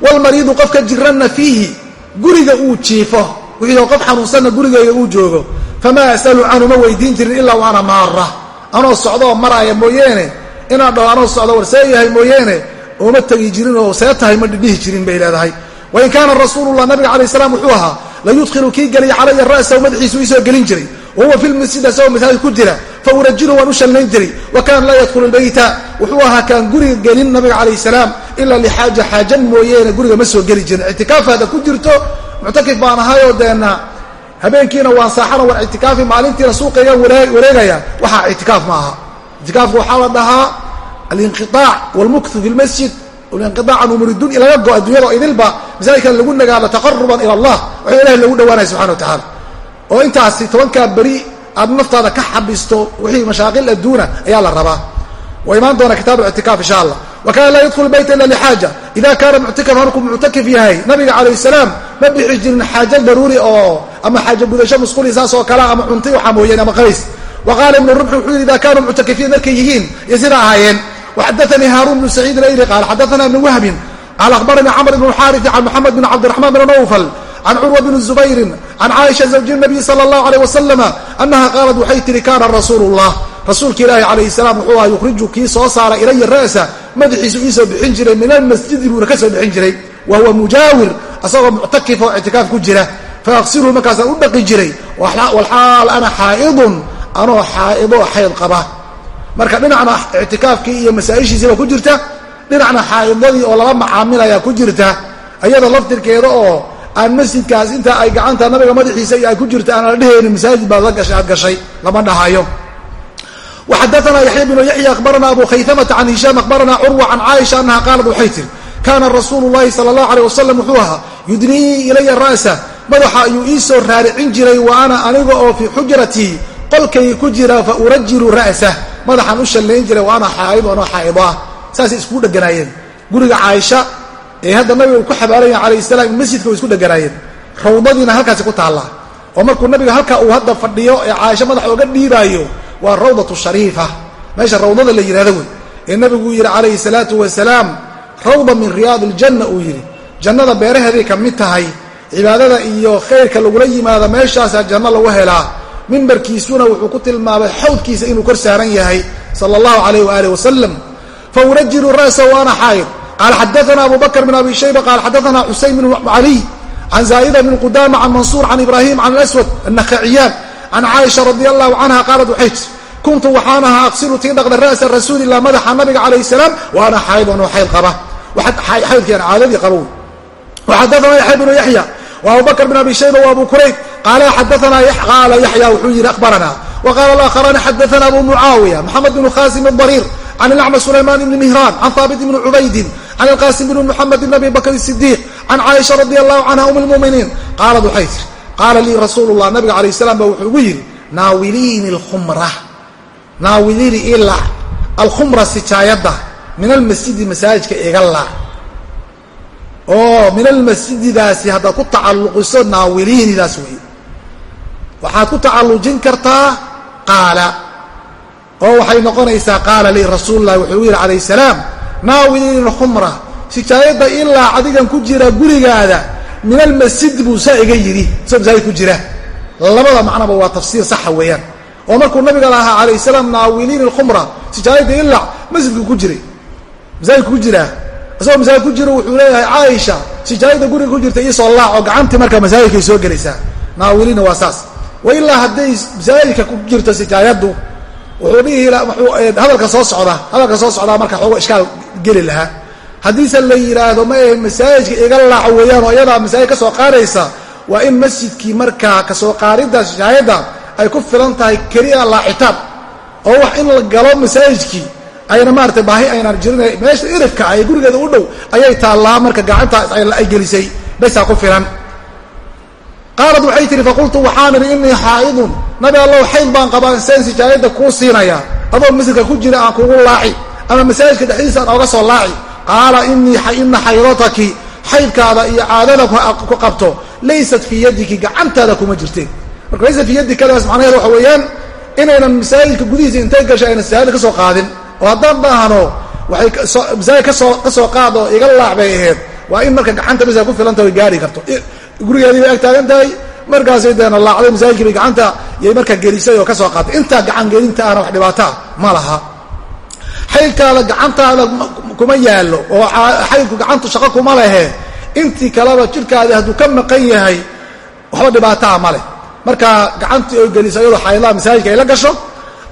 Walmariidu qofka jiranna fiihi guriga uu jiifo. Wixii qof xanuunsanna gurigeyga uu joogo famaa asalu canhu ma weydiin jirin ilaa wa ana maara anoo socdaoo maraaya mooyeene inaan dhaho anoo socdo war see yahay mooyeene ooma tegi jirin oo see tahay ma dhidhihi jirin bay leedahay wain kaana rasuulullah nabiga calayh salaam wuxuu ahaa la yudkhilu kii geliya calaya ra'sahu madaxiisu isoo gelin jiray wa huwa fi lmasjid asagoo masaajid ku jira fa urajilu waan u shallayn jiray wa kaana laa yadkhulu lbeyta wuxuu ahaa kaan guriga gelin nabiga calayh salaam ilaa lixaaja xaajan mooyeene guriga ma soo geli jirin ictikaaf hadda ku jirto muctakif baan ahayoo deena habeenkiina waan saaxana waan ictikaafi maalintiina suuqayga wareegaya. Waxaa ictikaaf ma aha. Ictikaafku waxaa la dhahaa alinqiaac walmukthu fi lmasjid inqiaac an umuri dunya laga go addunyada idilba masaajidkan lagu nagaado taqaruban ila allah waxaa ilahay lagu dhawaanaya subxana wa tacaala oo intaasi tobankaa beri aad naftaada ka xabisto wixii mashaaqil adduuna ayaa la rabaa. Waa imaan doona kitaab ictikaaf insha allah wa kana laa yadkhulu bayta ila lixaaja. Ida kaana muctakifan markuu muctakif yahay nabiga calayh salaam ma bixi jirin xaajo daruuri oo ama xaajo gudasho musquli saas oo kale ama cunti waxaa mooyeen ama qabays wa qaala ibnu rubxi wuxuu yidhi ida kaanuu muctakifiin markay yihiin iyo sidaa ahaayeen. Waxadaanii haaruun bnu saciid alayri qaal xadaana ibnu wahbin qaal akhbaranii camr ibnu xaarisi can moxamed bin cabdiraxmaan bn nawfal can curwa bni zubayrin can caaisha zawji nabiy sala allahu aleyh wasalama annaha qaalat waxay tihi kaana rasuulu llah rasuulka ilaahi calayhi salaam wuxuu aha yukhriju kii soo saara ilaya ra'sa madaxiisu iisoo bixin jiray min almasjidi buuna ka soo bixin jiray. Wa huwa mujaawir asagoo muctakif oo ictikaaf ku jira. Faaqsilhu markaasaan u dhaqi jiray walxaal ana xaa'idun anoo xaa'ido xayd qaba. Marka dhinacna ictikaafkii iyo masaa-ishiisiiba ku jirta dhinacna xaa'idadii oo lala macaamilayaa ku jirta. Ayada laftirkeeda oo aan masjidkaas inta ay gacanta nabiga madaxiisa ay ku jirta aan la dhehaynin masaajid baad aad gashay lama dhahayo وxadثna yaحya بن yaحya akhbarana abu khaytamةa can hishaam akhbarana curwa can caaisha anaha qaalat waxay tiri kaana rasuulu الlahi salى الlahu عalيه wasalam wuxuu ahaa yudnii ilaya ra'sa madaxa ayuu ii soo raaricin jiray wa ana aniga oo fii xujratii qolkay ku jira fa urajilu ra'sah madaxaan u shallayn jiray wa ana xaa'id anoo xaa'ido ah saasay iskugu dheganaayeen guriga caaisha ee hadda nabiga uu ku xabaaranya calayh salaam masjidka way isku dheganaayeen rawdadiina halkaasi ku taallaa oo markuu nabiga halka uu hadda fadhiyo ee caaisha madaxa oga dhiibaayo waa rawdatu shariifa. Meesha rawdada la yidhahdo wey ee nabiguu yidhi calayhi salaatu wasalaam rawda min riyaadi iljanna uu yidhi jannada beeraheeday ka mid tahay cibaadada iyo khayrka lagula yimaado meeshaasaa janno lagu helaa. Mimbarkiisuna wuxuu ku tilmaamay xawdkiisa inuu kor saaran yahay sala allahu calayh waaalih wasalam fa urajilu ra'sa wa ana xaayid qaala xadaana abu bakr bn abi shayba qaala xadaana xusayn bn caliy can zaa'ida bn qudama can mansuur can ibrahim can alaswad annakhaciyaad can caaisha radi allahu canha qaalat waxay tii kuntu waxaan ahaa aqsilu tii dhaqda ra'sa rasuulilah madaxa nabiga calayh salaam wa ana xaayid anoo xayd qaba xaydkian caadadii qaba wey waxadaana yaxya bnu yaxya wa abu bakr bn abi shayba wa abu kurayb qaala xadaana yaxya wuxuu yidhi akhbarana wa qaala alaakharaani xadaana abu mucaawiya maxamed bnu khasim adariir can ilacma sulayman ibni mihraan can haabit ibni cubaydin can ilqaasim bni muxamed bn abi bakr sidiiq can caaisha radi allahu canha um lmuminiin qaalad waxay tiri qaala lii rasuulu llah nabiga alayh salam ba wuxuu igu yidhi naawiliini alkhumra naawiliini ilaa alkhumra sijaayadda min almasjidi masaajidka iga laa oo min almasjididaasi haddaad ku tacalluqiso naawiliinidaas weeye waxaad ku tacallujin kartaa qaala. Oo waxay noqonaysaa qaala lii rasuulu llahi wuxuu yidhi calayh salaam naawiliini alkhumra sijaayadda ilaa adigan ku jira gurigaada min almasjid buu saa iga yidhi isagoo masaajid ku jira. Labada macnaba waa tafsiir saxa weeyaan. Oo markuu nabiga lahaa calayh salaam naawiliini alkhumra sijaayadda ilaa masjidku ku jiray. Masaajidku ku jiraa isagoo masaajid ku jiro wuxuu leeyahay caaisha sijaayada guriga ku jirta iisoo laac oo gacantii markaa masaajidkay soo gelaysaa. Naawiliina waa saas. Wa ilaa hadday masaajidka ku jirto sijaayaddu wuxuu dhihi hadalka soo socda hadalka soo socdaa marka xoogo ishkaal geli lahaa haddiise la yidhaahdo ma ahe masaajidka iga laaco weeyaan oo iyadaa masaajid ka soo qaadaysa waa in masjidkii markaa ka soo qaadidda sijaayadda ay ku filan tahay keliya laacitaan. Oo wax in la galo masaajidkii ayna maarata baahi aynaan jirin meesha irifka ay gurigeeda u dhow ayay taallaa marka gacantaas ay gelisay baysaa ku filan. Qaalat waxay tihi faqultu waxaan idhi inii xaa'idun. Nabi allow xayd baan qabaa inseen sijaayadda kuu siinaya. Adoo masjidka ku jira aan kugu laaci ama masaajidka dhexdiisa aan ooga soo laaci qaala ina xaydataki xaydkaada iyo caadada ku qabto laysat fii yadiki gacantaada kuma jirteen. Marka laysat fii yadikadaas macnaheed waxa weeyaan inaynan masaajidka gudihiisa intay gashay aynan sijaayada ka soo qaadin. Oo haddaan dhahno waxay masaajid ka soo ka soo qaad oo iga laac bay ahayd. Waa in marka gacanta bisa ku filanta way gaari karto. Gurigeedii bay ag taagan tahay markaasay deena laacday masaajidkii bay gacanta yay markaa gelisay oo ka soo qaatay. Intaa gacan gelinta aana wax dhibaataa ma laha xaydkaada gacantaada kuma yaallo oo xaydku gacantu shaqo kuma lehe. Intii kaleba jirkaadii hadduu ka maqan yahay waxba dhibaataa ma leh. Marka gacantii oy geliso iyadoo xaydlaha masaajidka ay la gasho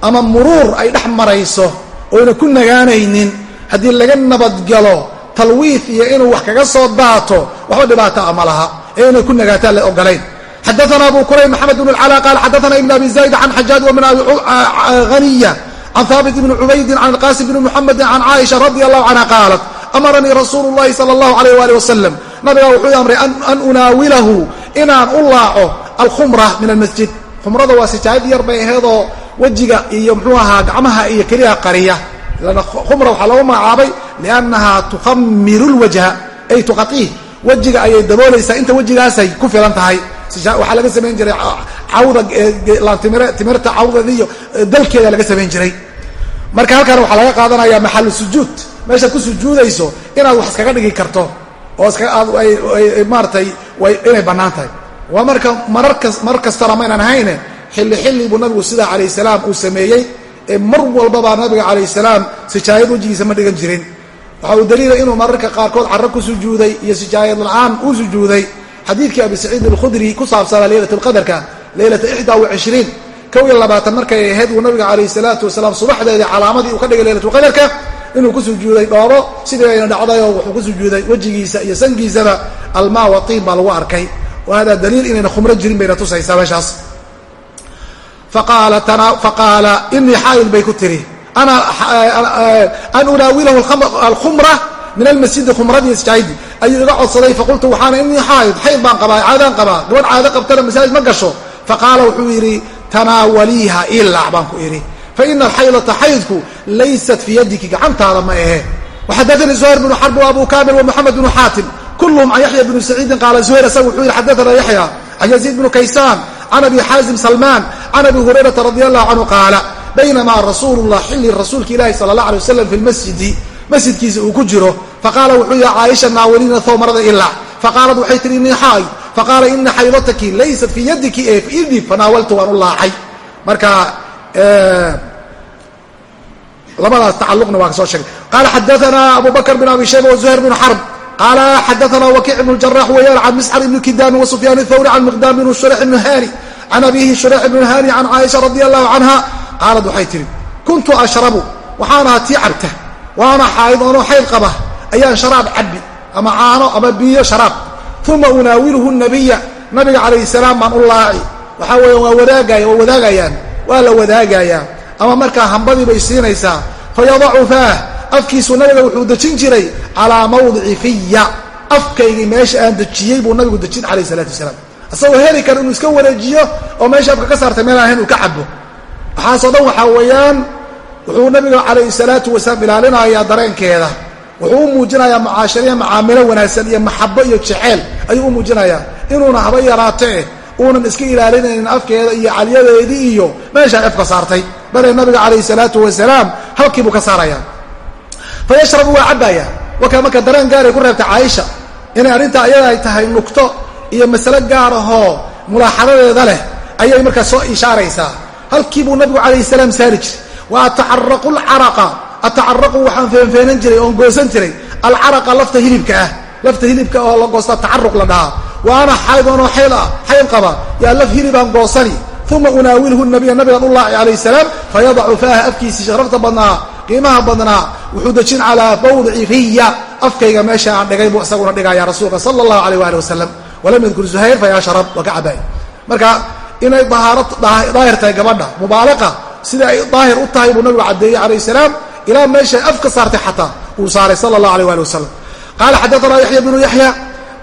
ama muruur ay dhex marayso oyna ku nagaanaynin haddii laga nabadgalo talwiif iyo inuu wax kaga soo daato waxba dhibaataa ma laha. Ee inay ku nagaataan la ogolayn xadaana abu kurayb maxamed bn اlcalى qaal xadaana ibn abi zayd can xajaaj wmin abi haniya can haabit bni cubaydin can alqaasim bni muxamedin can caaisha radi allahu canha qaalat amaranii rasuulu llahi sala allahu alayh waali wasalam nabigaa wuxuu amray an unaawilahu inaan u laaco alkhumra min almasjid khumrada waa sijaayad yar bay aheedoo wejiga iyo muxuu ahaa gacmaha iyo keliya qariya khumra waxaa loogu magacaabay liannahaa tukhamiru lwajha ay tuqatiih wejiga ayay daboolaysaa inta wejigaasay ku filan tahay waxaa laga samayn jiray cawda timirta cawdada iyo dalkeeda laga samayn jiray. Marka halkan waxaa laga qaadanaya maxalu sujuud. Meeshaad ku sujuudayso inaad wax iskaga dhigi karto oo maaratay inay bannaan tahay. Waa marka mar kastana maynaan ahayne xilli xilli buu nabigu sidaa calayh salaam uu sameeyey ee mar walbabaa nabiga calayh salaam sijaayad wejigiisa ma dhigan jirin. Waxa uu daliila inuu mararka qaarkood carro ku sujuuday iyo sijaayad la'aan uu sujuuday xadiidkii abi saciid alkhudri ku saabsanaa leylat lqadarka leylata ixdaa wacishriin kow iyo labaatan markay ahayd uu nabiga calayhi salaatu wasalaam subaxdeedii calaamadii uu ka dhigay leylatulqadarka inuu ku sujuuday dhoobo sidii ayna dhacdayoo wuxuu ku sujuuday wejigiisa iyo sangiisaba almaa watiin baa lagu arkay. Wa daliil inayna khumro jirin bayna tusaysaa meeshaas. Faqaala inii xaa'id bay ku tiri. An unaawilahu alkhumra min almasjidi khumradii isjaaydi ayuu iga codsaday faqultu waxaana inii xaa'id xayd baan qabaa caadaan qabaa. Gabadh caado qabtana masaajid ma gasho. Faqaala wuxuu yidhi tanaawaliiha ilaac baan ku idhi faina alxaydata xaydku laysat fii yadiki gacantaada ma ahe waxadaanii zuhayr bnu xarb abu kamil wa moxamed bnu xaatim. Kulluhum can yaxya bni saciidin qaala zuhayr asaga wuxuu yidhi xadaana yaxya can yaziid bnu kaysaan can abi xaazim salmaan can abi hurayrata radi allahu canhu qaala baynamaa rasuulullah xilli rasuulka ilaahi sala allah alay wasalam fi lmasjidi masjidkiisa uu ku jiro faqaala wuxuu yihi caaisha naawaliina thow marada ilaac faqaalat waxay tihi inii xaa'id faqaala ina xaydataki laysat fii yadiki ee idib fanaawaltu waan u laacay marka labadaas tacaluqna waa ka soo sheegay qaala xadaana abu bakr bin abi shayba wazuhayr bn xarb qaala xadaana wakiic ibn jarax weeyaan can misxar ibni kidaami wasufyaan thawri can miqdaam bn shurx ibn hani can abihi shurayx ibn hani can caaisha radi allahu canha qaalad waxay tihi kuntu ashrabu waxaan ahaa tii cabta waana xaa'id oonoo xayd qaba ayaan sharaab cabbi ama caano ama biyo sharaab. Uma unaawiluhu nabiya nabiga calayhi salaam baan u laaci waxaa weeya waa wadaagaya waa wadaagayaan waa la wadaagayaa. Ama markaa hambadii bay siinaysaa. Fayadacu faah afkiisu nabiga wuxuu dejin jiray calaa mawdici fiya afkaygii meesha aan dejiyey buu nabigu dejin calayh salaatu wasalaam. Isagoo heli kara inuu iska wareejiyo oo meesha afka ka saartay meel ahayn uu ka cabo waxaasoo dhan waxaa weeyaan wuxuu nabiga calayhi salaatu wasalaam ilaalinayaa dareenkeeda wuxuu u muujinayaa mucaashariya macaamilo wanaagsan iyo maxabo iyo jeceyl ayuu u muujinayaa. Inuuna haba yaraatee uunan iska ilaalinaynin afkeeda iyo calyadeedii iyo meeshaa afka saartay. Bale nabiga calayhi salaatu wasalaam halkii buu ka saarayaa. Fa waa cabbayaa wakaa marka dareen gaaray ku reebtay caaisha inay arrintaa ayada ay tahay nugto iyo masalo gaar ahoo mulaaxadadeeda leh ayay markaa soo ishaaraysaa. Halkii buu nabigu calayhi salaam saari jiray. Wa atacaraqu lcaraqa atacaraqu waxaan feenfeenan jiray oon goosan jiray alcaraqa lafta hilibka ah lafta hilibka oo la goosta tacaruq la dhahaa wa ana xaydoonoo xayl ah xayl qaba yaa laf hilibaan goosani uma unaawilhu nabiya nabigan u laaci calayh salaam fayadacu faaha afkiisii sharafta badnaa qiimaha badnaa wuxuu dejin calaa mawdici fiya afkayga meesha aan dhigay buu isaguna dhigaya rasuulka sala allahu alayh waali wasalam walam yadkur zuhayr fayaa sharab waa ka cabaay marka inay dahaaro daahir tahay gabadha mubaalaqa sida ay daahir u tahay buu nabigu caddeeyey calayh salaam ilaa meeshay afka saartay xataa uu saaray sala allah alيh ali wasalam qaala xadaanaa yaxya bnu yaxya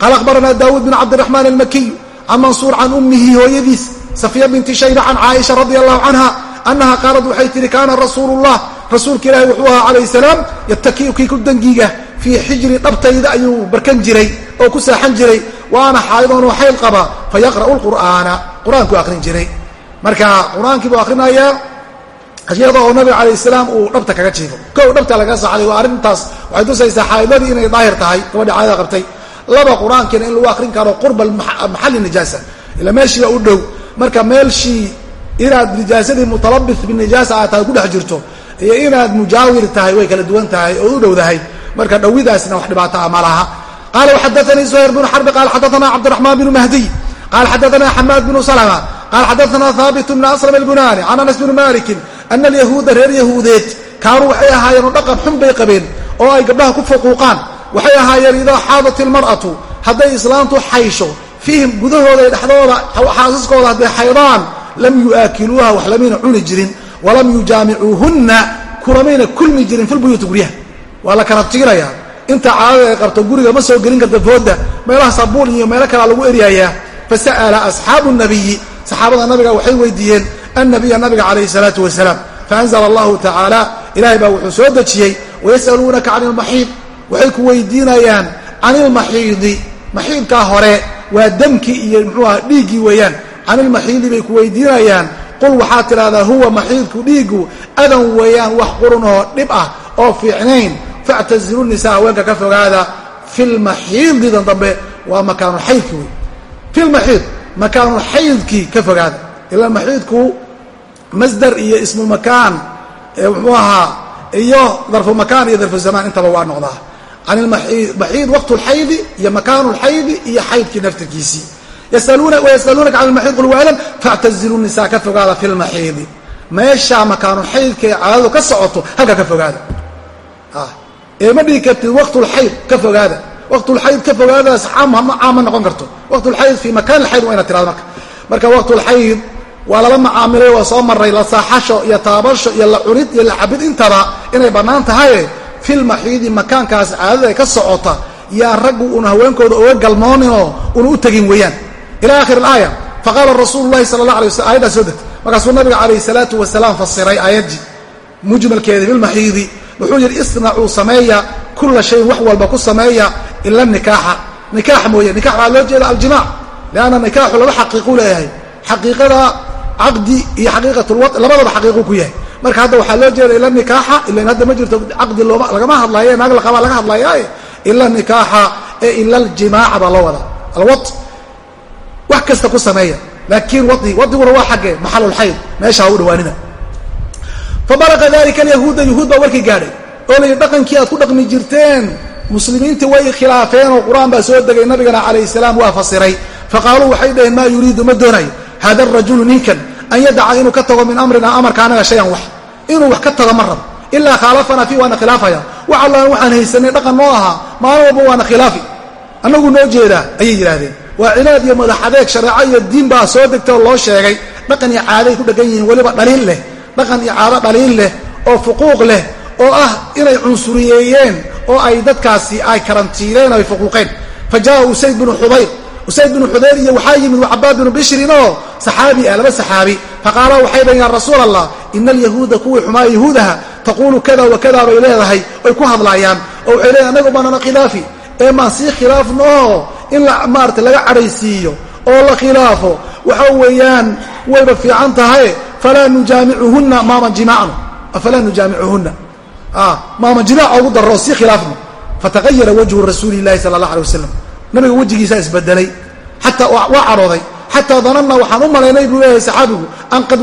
qaala akhbaranaa daawuud bin cabdiraxmaan almakiy can mansuur can ummihi hooyadiis safiya binti shayba can caaisha radi allahu canha annaha qaalad waxay tihi kaana rasuulu rasuulka ilaahi wuxuu ahaa calayh salaam yattakiu kii ku dangiga fii xijri dhabtayda ayuu barkan jiray oo ku saaxan jiray waana xaa'idoonoo xayl qaba fa lqur'aana qur'aankuu aqrin jiray marka qur'aankii buu aqrinayaa iyadoo nabiga calayh salaam uu dhabta kaga jiifo kow dhabta laga saxday waa arrintaas waxay tusaysaa xaa'idadii inay daahir tahay gabadhi caadada qabtay. Laba qur'aankiina in lagu aqrin karo qurba maxalli nijaasa. Ila meeshiiba u dhow. Marka meelshii inaad nijaasadii mutalabis binijaasa aad tahay ku dhex jirto iyo inaad mujaawir tahay way kala duwan tahay oo u dhowdahay marka dhawidaasna wax dhibaato ah ma laha. Qala xadaanii zuhayr bnu xarbi qala xadaana cabdiraxmaan bnu mahdiy qala xadaana xamaad bnu salma qala xadaana haabit bn aslam albunani can anas bni malikin ana alyahuuda reer yahuudeed kaanuu waxay ahaayeen oo dhaqan xun bay qabeen oo ay gabdhaha ku fuquuqaan. Waxay ahaayeen idaa xaadat ilmar'atu hadday islaamtu xaysho fiihim gudahooda dhexdooda xaasaskooda hadday xaydaan lam yu'aakiluuha wax lamayna cuni jirin walam yujaamicuuhunna kulamayna kulmi jirin filbuyuuti guryaha. Waa la kala tiirayaa inta caadada ay qabto guriga ma soo gelin karta fooda meelaha sabuul iyo meelo kalea lagu eryayaa fasa'ala asxaabu nabiyi saxaabada nabiga waxay weydiiyeen annabiya nabiga calayhi salaatu wasalaam faanzla allahu tacaala ilahay baa wuxuu soo dejiyey wayas'aluunaka can ilmaxiid waxay ku weydiinayaan can ilmaxiidi maxiidkaa hore waa demkii iyo muxuu aha dhiiggii weeyaan can ilmaxiidi bay ku weydiinayaan qul waxaad tidhahdaa huwa maxiidku dhiiggu adan weeyaan wax qurun dhib ah oo fiicnayn factazilu nisaa haweenka ka fogaada fi lmaxiididan dambe waa makaanulxaydki wey fi lmaxiid makaanulxaydkii ka fogaada ila maxiidku masdar iyo ismumakaan muxuu ahaa iyo darfu makaan iyo darfu zamaan intaba waa noqdaa. Can ilmaxiid waqt lxaydi iyo makaanu lxaydi iyo xaydkii naftirkiisii. Yasaluunaka can lmaxiid qul waalan factazilu nisaa ka fogaada fi lmaxiidi meeshaa makaanulxaydka ee caadadu ka socoto halka ka fogaada. Ee ma dhigi kartid waqtulxayd ka fogaada. Waqtulxayd ka fogaadaas caam ma noqon karto. Waqtulxayd fii makaan lxayd waa ina tirada marka. Marka waqtulxayd waa laba macaamilay waa soo maray la saaxasho iyo taabasho iyo la cunid iyo la cabid intaba inay bannaan tahaye filmaxiidi makaankaas caadada ay ka socota yaa raggu una haweenkooda oga galmooninoo una u tegin weeyaan. Ila akhir alaaya faqaala rasuulu llahi sala allah alay waslam ayaddaa soo degtay. Markaasuu nabiga calayhi salaatu wasalaam fasiray aayaddii mujmalkeedii filmaxiidi wuxuu yidhi isnacuu sameeya kula shayin wax walba ku sameeya ila nikaaxa. Nikaax mooye nikax waxaa loo jeeda aljimac lianna nikaaxu laba xaqiiqu leeyahay. Xaqiiqada caqdi iyo xaqiiqatulwa labadaba xaqiiqu ku yahay. Marka hadda waxaa loo jeeda ila nikaaxa ilan hadda ma jirto caqdi looma lagama hadlaayo naag laqabaa laga hadlayaaye ila nikaaxa ee ila aljimaaca baa loo wadaa. Alwad wax kasta ku sameeya. Laakiin wadi wadiguna waa xaggee maxalulxayd meesha ha u dhawaanina fabalaqa dalika alyahuuda yahuud baa warkii gaadhay. Oo layidhi dhaqankii aad ku dhaqmi jirteen muslimiintii way khilaafeen oo qur'aan baa soo degay nabigana calayhi salaam waa fasiray. Faqaaluu waxay dhaheen maa yuriidu ma doonayo hada arajulu ninkan an yadaca inuu ka tago min amrinaa amarka anaga shayan wax. Inuu wax ka tago ma rabo ilaa khaalafanaa fii waana khilaafaya. Wax allaan waxaan haysanay dhaqan noo ahaa maalin walba waana khilaafi. Annagu noo jeedaa ayay yidhaahdeen. Waa cinaad iyo madax adeeg shareeco iyo diin baa soo degtay oo loo sheegay. Dhaqan iyo caaday ku dhegan yihiin weliba dhaliil leh. Dhaqan iyo caado dhaliil leh oo fuquuq leh oo ah inay cunsuriyeeyeen oo ay dadkaasi ay karantiileen ay fuquuqeen. Fa jaa usayd binu xubayr usayd binu xudayr iyo waxaa yimid cabaad binu bishrin oo saxaabi ah laba saxaabi. Faqaala waxay dhahen ya rasuul allah ina alyahuuda kuwii xumaa yahuudaha taquulu kada wa kada bay leedahay oy ku hadlaayaan oo waxay leedahay anagu baanana khilaafi ee maan sii khilaafnoo in maarata laga cadhaysiiyo oo la khilaafo waxa weeyaan wayba fiican tahay falaa nujaamicuhunna maaman jimaacno falaa nujaamicuhunna maaman jimaaca ugu darro oo sii khilaafno. Fataqayara wajhu rasuuli llahi sala allah alay wasalam nabiga wejigiisaa isbedelay xataa waa cadhooday xataa dananna waxaan u malaynay buu leeyahay saxaabigu an qad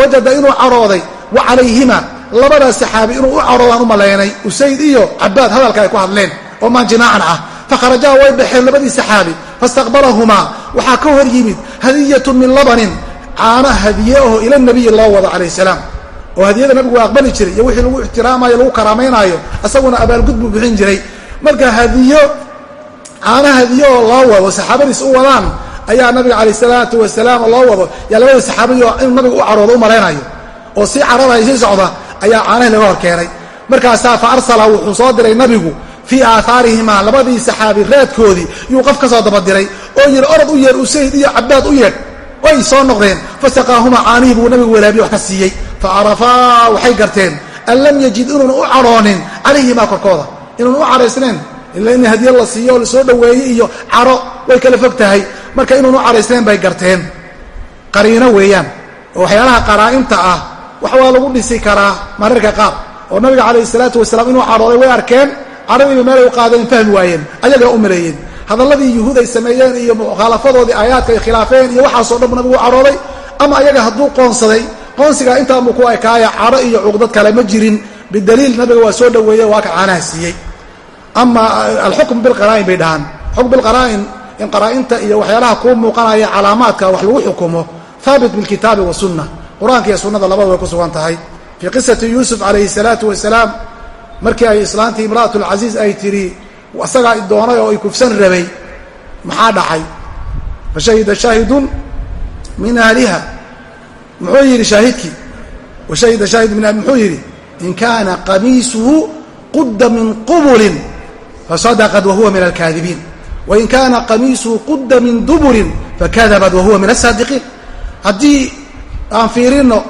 wajada inuu cadhooday wa calayhima labadaas saxaabi inuu u cadhoodaan u malaynay usayd iyo cabaad hadalka ay ku hadleen oo maan jimaacan ah. Fakharajaa way baxeen labadii saxaabi faistaqbalahumaa waxaa ka hor yimid hadiyatun min labanin caana hadiye aho ila nabiyi loo wado calayh salaam. Oo hadiyada nabigu waa aqbali jiray iyo wixii lagu ixtiraamayo lagu karaamaynaayo isaguna abaalgud buu bixin jiray. Marka hadiyo caana hadiyo oo loo wado saxaabadiis u wadaan ayaa nabiga calayh salaatu wasalaam loo wado. Yaa labada saxaabiyo inuu nabiga u cadhoodo u malaynayo oo sii cararaya sii socda ayaa caanahi laga hor keenay. Markaasaa fa arsala wuxuu soo diray nabigu fii aahaarihimaa labadii saxaabi raadkoodii yuu qof ka soo dabadiray oo yidhi orod u yeedh usayd iyo cabaad u yeedh way soo noqdeen. Fasaqaahumaa caanihii buu nabigu walaabiye wax ka siiyey. Fa carafaa waxay garteen an lam yajid inuuna u cadhoonin calayhimaa korkooda inuuna u cadhaysnayn ila in la siiyo oo la soo dhoweeyey iyo caro way kala fog marka inuuna u cadhaysnayn bay garteen. Qariino weeyaan oo waxyaalaha qaraa'inta ah wax waa lagu dhisi karaa mararka qaar. Oo nabiga calayhi salaatu wasalaam inuu cadhooday way arkeen caradiiba meelay u qaadeen fahmi waayeen ayagaa u maleeyeen hadalladii yuhuud sameeyeen iyo mukhaalafadoodii aayaadka ay khilaafeen iyo waxaasoo dhan bu nabigu u cadhooday ama ayaga hadduu qoonsaday qoonsigaa intaanbuu ku ekaaya cadho iyo cuqdad kale ma jirin. Bidaliil nabiga waa soo dhoweeye waa ka siiyey ama alxukm bilqaraa'in bay dhahaan. Xukm bilqaraa'in in qaraa'inta iyo waxyaalaha kuu muuqanaya calaamaadka wax lagu xukumo haabit bilkitaabi wasunna qur'aanka iyo sunnada labada way ku sugan tahay. Fii qisati yuusuf calayhi salaatu wasalaam markii ay islaantii imra'at lcasiiz ay tidhi isagaa doonay oo ay kufsan rabay. Maxaa dhacay? Fa shaahidun min ahliha. Muxuu yidhi shaahidkii? Wa shahida shaahid min muxuu yidhi in kaana qamiisuhu qudda min qubulin fasadaqad wahuwa min alkaadibiin wain kaana qamiisuhu qudda min duburin fakadabat wahuwa min asaadiqiin haddii aan fiirino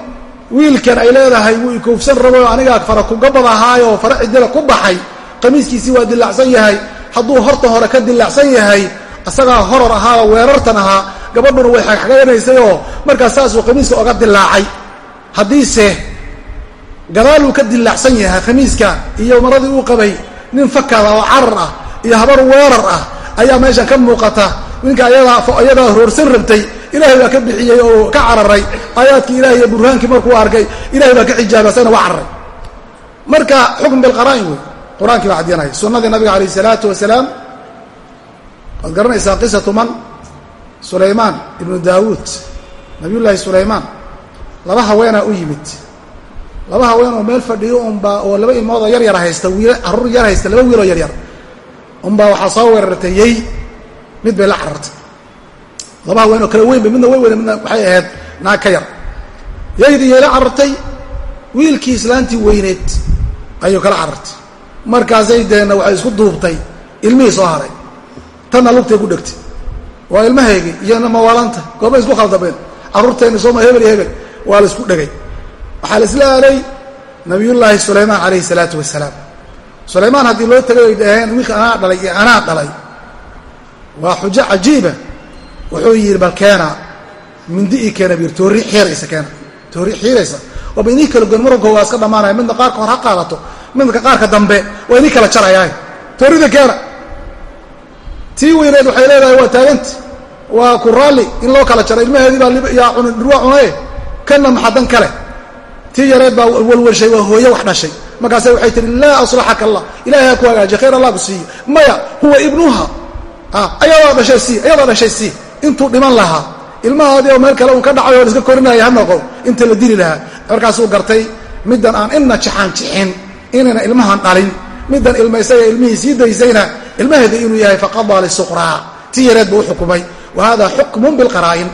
wiilkan ay leedahay wuu ikuufsan rabo anigaa fara kugabad ahaayoo fara cidila ku baxay qamiiskiisii waa dilaacsan yahay hadduu horta hore ka dilaacsan yahay isagaa horor ahaao weerartan ahaa gabadhuna way xagxaganaysayoo markaas saasuu khamiiska oga dilaacay haddiise gadaaluu ka dilaacsan yahay khamiiska iyo maradii uu qabay nin fakada oo carar ah iyo habar weerar ah ayaa meeshan ka muuqata. Ninka ayadaa roorsan rabtay ilahay baa ka bixiyey oo ka cararay. Aayaadkii ilahay iyo burhaankii markuu arkay ilahay baa ka xijaabay asagna waa cararay. Marka xukm bilqaraa'in wey qur'aankii baa cadyanaya sunnadii nabiga alayh isalaatu wasalaam waad garanaysaa qisatu man? Sulaymaan ibnu daawuud. Nabiyullaahi sulaymaan. Laba haweenaa u yimid laba haween oo meel fadhiyo unbaa oo laba ilmoodoo yar yar haysta wiil carruur yar haysta laba wiiloo yar yar unbaa waxaa soo weerartay yey mid bay la carartay. Laba haween oo kala weynba midna way weyne midna waxay ahayd naag ka yar. Yaydii yayla carartay wiilkii islaantii weyneed ayuu kala carartay. Markaasay deenna waxay isku duubtay ilmihii soo haray. Tanna lugtay ku dhegtay. Waa ilmahaygii iyona mawaalanta goormay isku khaldameen carruurteenna sooma hebel iyo hebel waa la isku dhegay waxaa la isla aaday nabiyullaahi sulaymaan calayhi salaatu wasalaam sulaymaan haddii loo tagay ay dhaheen wiilka anaa dhalay iyo anaa dhalay. Waa xujo cajiiba. Wuxuu yidhi bal keena. Mindi ii keena bir toori xiiraysa keena. Toori xiiraysa. Waaba inii kala goyn muranko waa iska dhammaanaya midna qaarka hor ha qaadato. Midka qaarka dambe waa inii kala jarayaa toorida keena. Tii weyneed waxay leedahay waa taaganta waa ku raalli in loo kala jaro ilmaheedii baa yaa cuni dhurwaa cunaye kanna maxadan kale tii yareed baa walwalshay waa hooye wax dhashay. Markaase waxay tihi laa aslaxaka allah ilahay ha ku hagaajiye khayr allah ku siiyo. Maya huwa ibnuha. Ayadaa dhashay sii ayadaa dhashay sii. Intuu dhiman lahaa ilmahoodii oo meel kale uun ka dhacay oo iska korinaya ha noqo. Inta la dili lahaa. Markaasuu gartay middan aan inna jixaan jixin inayna ilmahan dhalin. Middan ilmaysaya ilmihii sii daysayna ilmaheeda inuu yahay faqadaa lisuqraa tii yareed buu u xukumay. Wa xukmun bilqaraa'in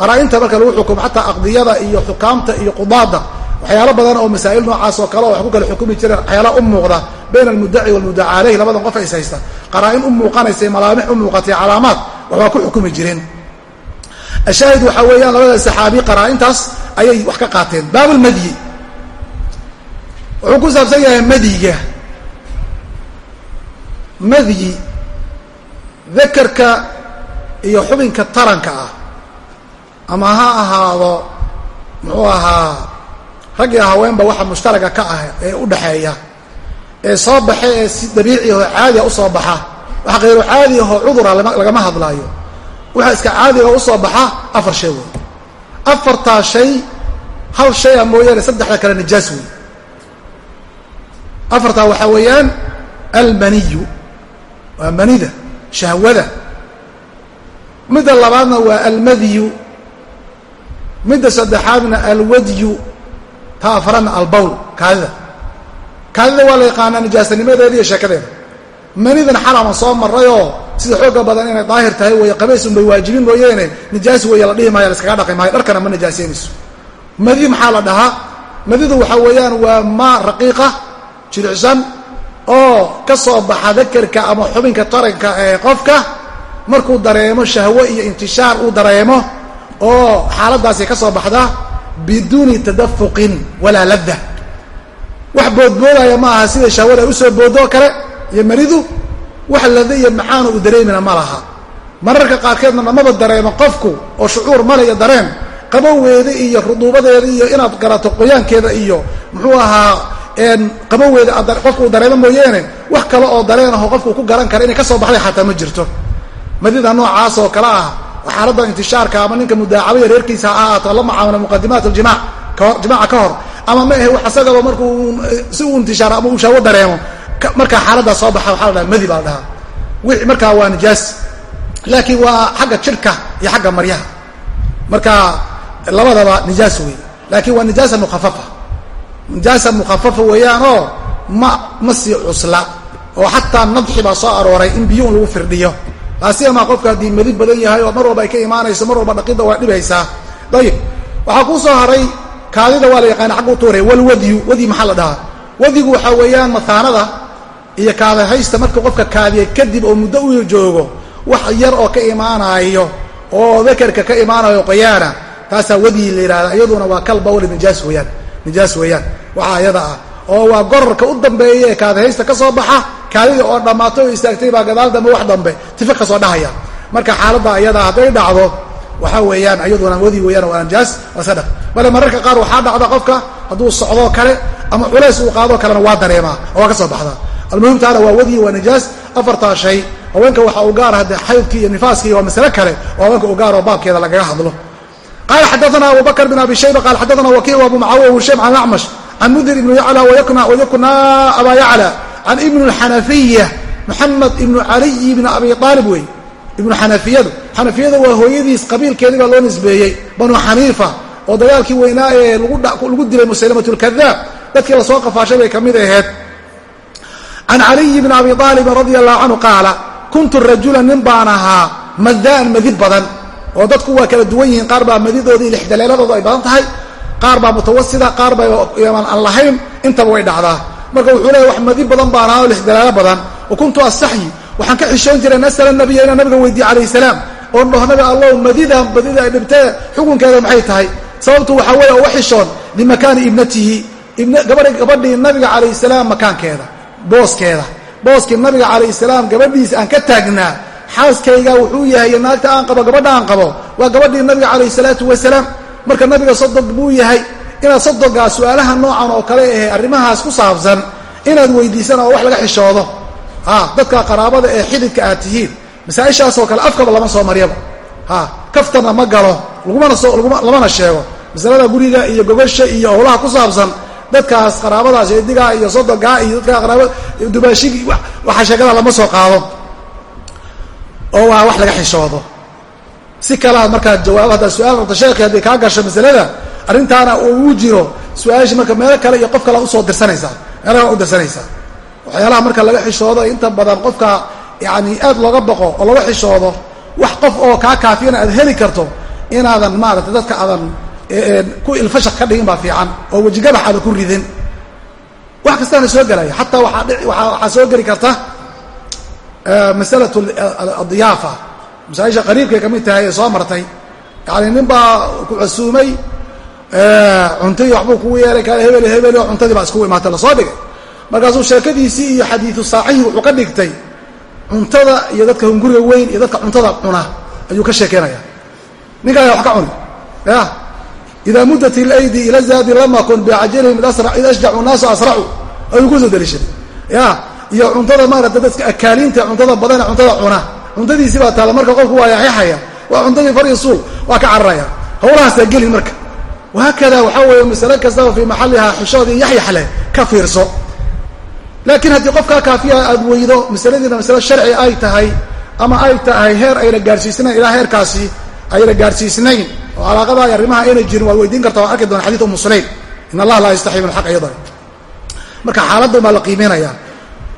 qaraa'inta marka lagu xukumo xataa aqdiyada iyo xukaamta iyo qudaadda waxyaalo badan oo masaa'il noocaas oo kale oo wax ku kala xukumi jireen waxyaala u muuqda bayna almudaci walmudaca caleyh labadan qof is haysta qaraa'in u muuqanaysay malaamix u muuqatay calaamaad waxbaa ku xukumi jireen ashaahid waxaa weeyaan labada saxaabi qaraa'intaas ayay wax ka qaateen. Baabulmadyi wuxuu ku saabsan yahay madyiga. Madyi dakarka iyo xubinka taranka ah. Ama ha ahaado muxuu ahaa rag iyo haweenba waxa mushtaraga ka ah ee u dhaxeeya ee soo baxa ee si dabiici ahoo caadiga u soo baxa. Waxa khayru caadi ahoo cudura lagama hadlaayo. Waxa iska caadiga u soo baxa afar shay wey afartaa shay hal shaya mooyaane saddexda kale nijaas wey afartaa waxaa weeyaan almaniyu waa manida shahwada. Midda labaadna waa almadyu midda saddexaadna alwadyu ta afaradna albawl kaadida. Kaadida waa la yaqaanaa nijaasanimadeeda iyo sheekadeeda. Manidan xalaman soo marayoo sida xooga badan inay daahir tahay weeye qabaysun bay waajibin mooyeene nijaas weeye la dhihi maayo la iskaga dhaqi maayo dharkana ma nijaaseynayso madi maxaa la dhahaa? Madidu waxaa weeyaan waa maa raqiiqa jilicsan oo ka soo baxa dakerka ama xubinka taranka ee qofka. Markuu dareemo shahwo iyo intishaar uu dareemo oo xaaladaasi ka soo baxda biduuni tadafuqin walaa ladda. Wax boodboodaya ma aha sida shahwada u soo boodoo kale iyo maridu wax lada iyo maxaana uu dareemina ma laha. Mararka qaarkeedna namaba dareemo qofku oo shucuur male iyo dareen qaboweeda iyo ruduubadeeda iyo inaad garato qoyaankeeda iyo muxuu ahaa qaboweeda qofka uu dareemo mooyeene wax kale oo dareen aho qofku ku garan kara inay ka soo baxday xataa ma jirto. Madida noocaas oo kale ah xaaladda intishaarka ama ninka mudaacabaya reerkiisa ha ahaato la macaamilo muqadimaat aljimac kahor jimaaca ka hor. Ama ma ahe isagaba markuu si uu intishaaro ama uu shaawo dareemo markaa xaaladdaa soo baxa waxaa la dhaha madi baa dhahaa. Wixii markaa waa nijaas. Laakiin waa xagga jirhka iyo xagga maryaha. Marka labadaba nijaas wey laakiin waa nijaasa mukhafafa. Nijaasa mukhafafa weeyaan oo ma ma sii cusla. Oo xataa nadxi baa soo arooray in biyo lagu firdhiyo laasiyamaa qofka haddii madi badan yahay oo mar walba ay ka imaanayso mar walba dhaqidda waa dhibaysaa ayib waxaa kuu soo haray kaadida waa la yaqaana xagga u tuuray walwadyu wadyi maxaa la dhahaa? Wadyigu waxaa weeyaan mataanada iyo kaadahaysta markuu qofka kaadiya kadib oo muddo u joogo wax yar oo ka imaanayo oo dakerka ka imaanayo qoyaana taasaa wadyi la yidhahda iyaduna waa kal nijaas weeyaan nijaas weeyaan. Waxaa ayada ah oo waa gorarka u dambeeya ee kaadahaysta ka soo baxa kaadida oo dhammaatay oo istaagtay baa gadaal dambe wax dambe tifa ka soo dhahaya. Marka xaaladda ayada hadday dhacdo waxaa weeyaan iyaduna wadi nijaas waa iska dhaq bale mararka qaar waxaa dhacda qofka hadduu socdoo kale ama culays uu qaadoo kalena waa dareemaa oo waa ka soo baxdaa almuhimtaana waa wadi waa nijaas afartaa shay haweenka waxa uu gaar hade xaydkii iyo nifaaskii waa masale kale oo haweenka uu gaar oo baabkeeda lagaga hadlo. Qala xadaana abu bakr bn abi shayba qala xadaana wakiic abu mucaawiya wshaym can acmash can mundir ibn yacla wayakna aba yacla can ibn xanafiya moxamed ibnu caliy ibn abi aalib wey ibnu xanafiyadu xanafiyada waa hooyadiis qabiilkeedii baa loo nisbeeyey banu xaniifa oo dagaalkii weynaa ee lagu dilay musaylamat lkadaab dadkii la soo qafaashay bay ka mid aheed can caliyi bn abi aalibin radi allahu canhu qaala kuntu rajula nin baan ahaa madaan madid badan oo dadku waa kala duwan yihiin qaar baa madidoodii lixdaleeladoodu ay badan tahay qaar marka wuxuu leeya wax madi badan baan ahaa oo lixdaleelo badan. Wa kuntu astaxyi waxaan ka xishoon jiray nasala nabiya inaan nabiga weydiiye calayh salaam. Oon dhaho nabi allow madida ay dhibtee xukunkeeda maxay tahay? Sababtu waxaa weeye uga xishoon limakaani ibnatihi. Gabadhii nabiga calayh salaam makaankeeda booskeeda. Booskii nabiga calayh salaam gabadhiisa aan ka taagnaa. Xaaskayga wuxuu yahay naagta aan qabo gabadha aan qabo. Waa gabadhii nabiga calayh salaatu wasalaam. Marka nabiga sodog buu yahay inaad sodogaa su'aalaha noocan oo kale ahe arrimahaas ku saabsan inaad weydiisan oo wax laga xishoodo. Dadka qaraabada ee xididka aad tihiin masaaishaasoo kale afkaba lama soo maryaba. Kaftana ma galo lamana sheego. Masalada guriga iyo gogosha iyo howlaha ku saabsan dadkaas qaraabadaas eedigaa iyo sodogaa iyo dadka qaraaba dubaashigi waxa sheegada lama soo qaado. Oo waa wax laga xishoodo. Si kalea markaa jawaab haddaa su'aal rabta sheekhi hadday kaa gasho masalada arrintaana uu jiro su'aashii marka meelo kale iyo qof kale u soo dirsanaysaa meelo kale u dirsanaysaa. Waxyaalaha marka laga xishoodo inta badan qofka yani aad looga baqo oo laga xishoodo wax qof oo kaa kaafiyana aad heli karto inaadan maarata dadka aadan ku ilfashaq ka dhigin baa fiican oo wejigabax aada ku ridin. Wax kastaana soo gelaya xataa waxaa soo geli karta masalat adiyaafa masaaisha qariibkay ka mid tahay ee soo martay. Yani nin baa ku casuumay cuntadii waxbuu kugu yeelay kale hebel hebel oo cuntadii baa iskugu imaatay la soo dhigay. Markaasuu sheekadiisii iyo xadiidu saaxihi wuxuu ka dhigtay cuntada iyo dadka hunguriga weyn iyo dadka cuntada cuna ayuu ka sheekeynaya ninkaa wax ka cuni. Ya ida muddat ilaydi ila zaadi lama kun bicajalihim id ashjacu naasu asracu ayuu ku soo daliishaday ya iyo cuntada maarata dadka akaaliinta cuntada badane cuntada cuna. Cuntadiisi baa taala marka qofku waa yaxaya waa cuntadii far iyo suul waa ka cararaya. Hawlahaasaa gelin marka wahaakada waxaa weeye masale kastaba fii maxallihaa xishoodii yaxyaxleh ka fiirso laakiin haddii qofkaa kaafiya aad weydo masaladiina masale sharci ay tahay ama ay tahay heer ayna gaarsiisnayn ilaa heerkaasi ayna gaarsiisnayn oo calaaqada ay arrimaha ayna jirin waad weydiin karta waan arki doona xadid umu sulaym in allaha laa yastaxii min alxaq ayadan marka xaaladdan baa la qiimeynaya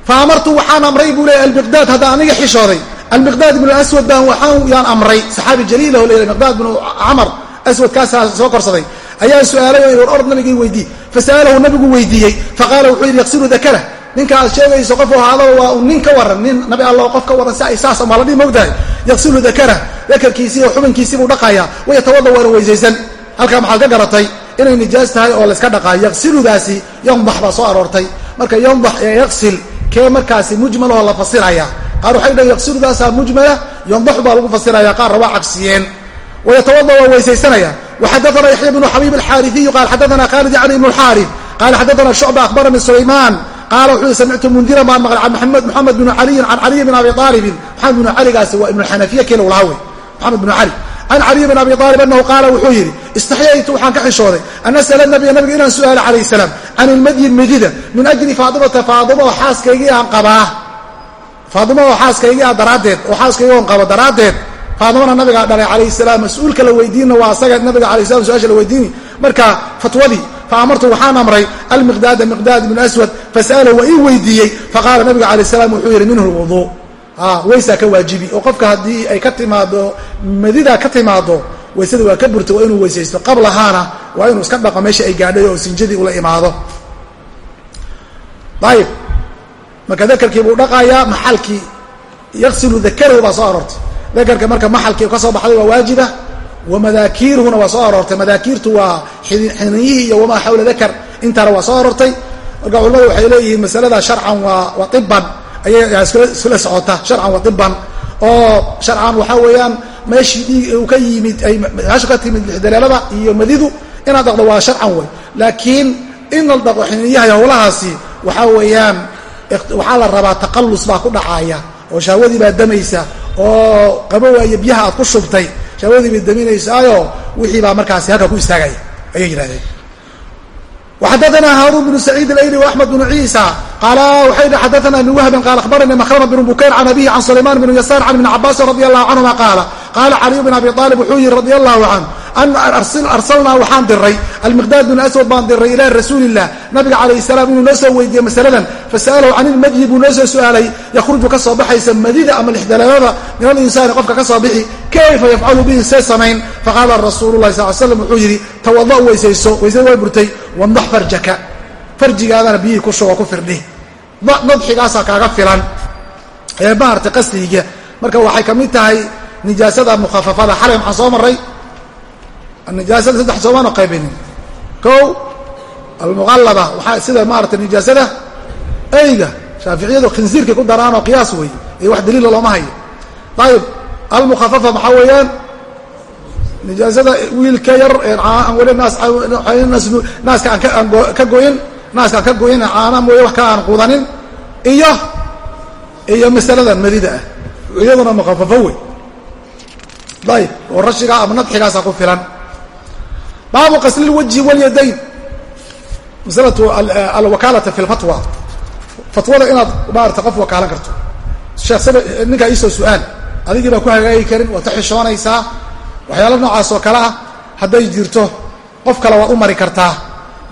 fa amartu waxaan amray buu leeyay almiqdaad hadda aniga xishooday almiqdaad ibnu aswad baan waxaan yaan amray saxaabi jaliilah leeyahay miqdaad bnu camar aswadkaasaa soo korsaday ayaan su'aalay war orod nabigii weydii. Fasa'alahu nabigu weydiiyey faqaala wuxuu yidhi yaqsilu dakara. Ninka sheegayso qof ahaadaba waa nin ka waran nin nabi alla qof ka waran si ay saas ama ladhi mogtahay yaqsilu dakara. Dakarkiisii oo xubinkiisiibuu dhaqaya wayatawada waana weysaysan halkaa maxaad ka garatay? Inay nijaas tahay oo layska dhaqaayo yaqsiludaasi yombax baa soo aroortay. Marka yombax ee yaqsil kee markaasi mujmaloo la fasiraya? Qaar waxay dhahen yaqsiludaasaa mujmala. Yombaxu baa lagu fasiraya qaarna waa cagsiyeen wayatawada waa weysaysanaya waxadaana yaxya bnu xabiib alxaariiyu qaal xadaana khaalid yani ibnu lxaari qaala xadaana shucba akhbarani sulaymaan qaala wuxuu samictu mundiran baan maqlay can maxamed bnu caliyin can caliyi bn abi aalibin maxamed bnu caligaasi waa ibnu xanafiya kii lagu lahaa wey maxamed bnu cali can caliy bn abi aalib anahu qaala wuxuu yidhi istaxyaytu waxaan ka xishooday an as'ala nabiya nabiga inaan su'aalo calayh salaam can ilmadyi medida min ajli faatimata faadimo oo xaaskaygii aan qabaa faadimo oo xaaskaygii ah daraaddeed oo xaaskaygii oon qabo daraaddeed faadimana nabigaa dhalay calayh salaam. Mas'uulka la weydiinna waa asaga nabiga alay salam su'aasha la weydiini. Marka fatwadii faamartu waxaan amray almiqdaada miqdaad ibn aswad fas'alahu waa ii weydiiyey faqaala nabiga alayh salaam wuxuu yidhi minhu lwuduu weysaa ka waajibi. Oo qofka haddii ay ka timaado madida ka timaado weysada waa ka burta waa inuu weysaysto qablahaana waa inuu iska dhaqo meesha ay gaadhay oo sinjadii ula imaado. Ayib marka dakarkii buu dhaqayaa maxalkii yaqsilu dakarahu baa soo aroortay dakarka marka maxalkii ka soo baxday waa waajiba wamadaakiiruhuna waa soo aroortay. Madaakiirtu waa xiniyihii iyo wamaa xawla dakar intana waa soo aroortay. Marka culamadu waxay leeyihiin masalada sharcan waa waa iban ayay iskula socota. Sharcan waa iban oo sharcan waxaa weeyaan meeshii uu ka yimid ay meesha ka timid lixdaleelada iyo madidu inaad dhaqdo waa sharcan wey laakiin in la dhaqo xiniyaha howlahaasi waxaa weeyaan waxaa la rabaa taqallus baa ku dhacaaya oo shahwadii baa damaysa oo qabowaayo biyaha aad ku shubtay shahwadii bay daminaysaayo wixii baa markaasi halka ku istaagaya ayay yidhahdeen وxadثna hاrون بن سعيid اأyلي وأحمد بن عيسى qاala waxay hi xadثna بن وهب qال أخبرnي مkرمة بن بukayr عن أبيه عن سليمان بن يسار عن بن cabاس رضي الله عنهma qاaل qاala علي بن أبي طالب wuxuu yihi رضي الله عنه arsalnaa waxaan diray almiqdaad bn aswad baan diray ilaa rasuuli illah nabiga calayh salaam inuu noo soo weydiiyey masaladan fasa'alahu can ilmadyi buu noo soo su'aalay yakhruju ka soo baxaysa madida ama lixdalaadada min alinsaani qofka ka soo bixi kayfa yafcalu bihi see samayn faqaala rasuulu lahi sal slam wuxuu yidhi tawada weysayso weysada way burtay wandax farjaka farjigaadana biyihii ku shugo ku firdhi nadxigaasaa kaaga filan ee maarata qasdiga marka waxay ka mid tahay nijaasada nijaasada saddex soomaano qaybinin kow almuqallada waxaa sida maarata nijaasada eyga shaaficiyadu khinsiirkay ku daraanoo qiyaas wey iyo wax daliila looma hayo ayib almukhafafa maxaa weeyaan nijaasada wiilka yar weli naaska aan ka goyin naaska aan ka goyin caana mooye wax ka aan qudanin iyo iyo masaladan madida ah iyaduna mukhafafo wey ayib oo rashiga ama nadxigaasa ku filan baabu qasli lwajhi walyadayn masalatu alwakaalata fi lfatwa fatwada inaad maarata qof wakaalan karto sheeksada ninkaa iisoo su'aal adigii baa ku hagaagi karin waad ka xishoonaysaa waxyaala noocaas oo kale ah hadday jirto qof kale waad u mari kartaa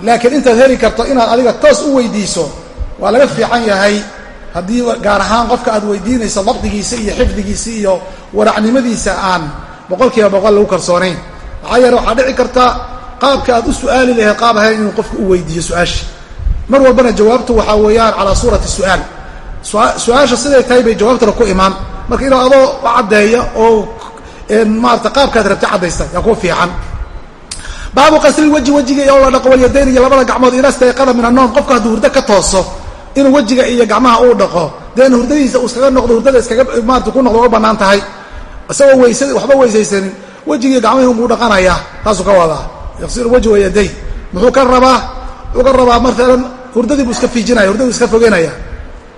laakiin intaad heli karto inaad adiga toos u weydiiso waa laga fiican yahay haddii gaar ahaan qofka aad weydiinayso dabdigiisa iyo xifdigiisa iyo waracnimadiisa aan boqol kiiba boqol lagu kalsoonayn maxaa yeele waxaa dhici karta qaabka aad u su'aali lahayd qaab ahayn inuu qofku u weydiiyo su'aasha mar walbana jawaabtu waxaa weeyaan calaa suurati su'aal. Su'aasha siday tahay bay jawaabtana ku imaan. Marka inuu adoo caddeeya oo maarata qaabkaad rabta caddaysta yaa ku fiican. Baabu qasliwaji wejiga oo la dhaqo walyadayn iyo labada gacmood inastayqada min anoom qofku hadduu hurdo ka tooso inuu wejiga iyo gacmaha uu dhaqo deen hurdadiisa uu iskaga noqdo hurdada iskaga maarata ku noqdo uga bannaan tahay. Isagoo weysa waxba weysaysanin wejigii gacmihiibuu dhaqanayaa taasuu ka wadaa. Yaqsiru wajhu yaday muxuu ka rabaa? Wuxuu ka rabaa martalan hurdadii buu iska fiijinaya hurdadii iska fogeynaya.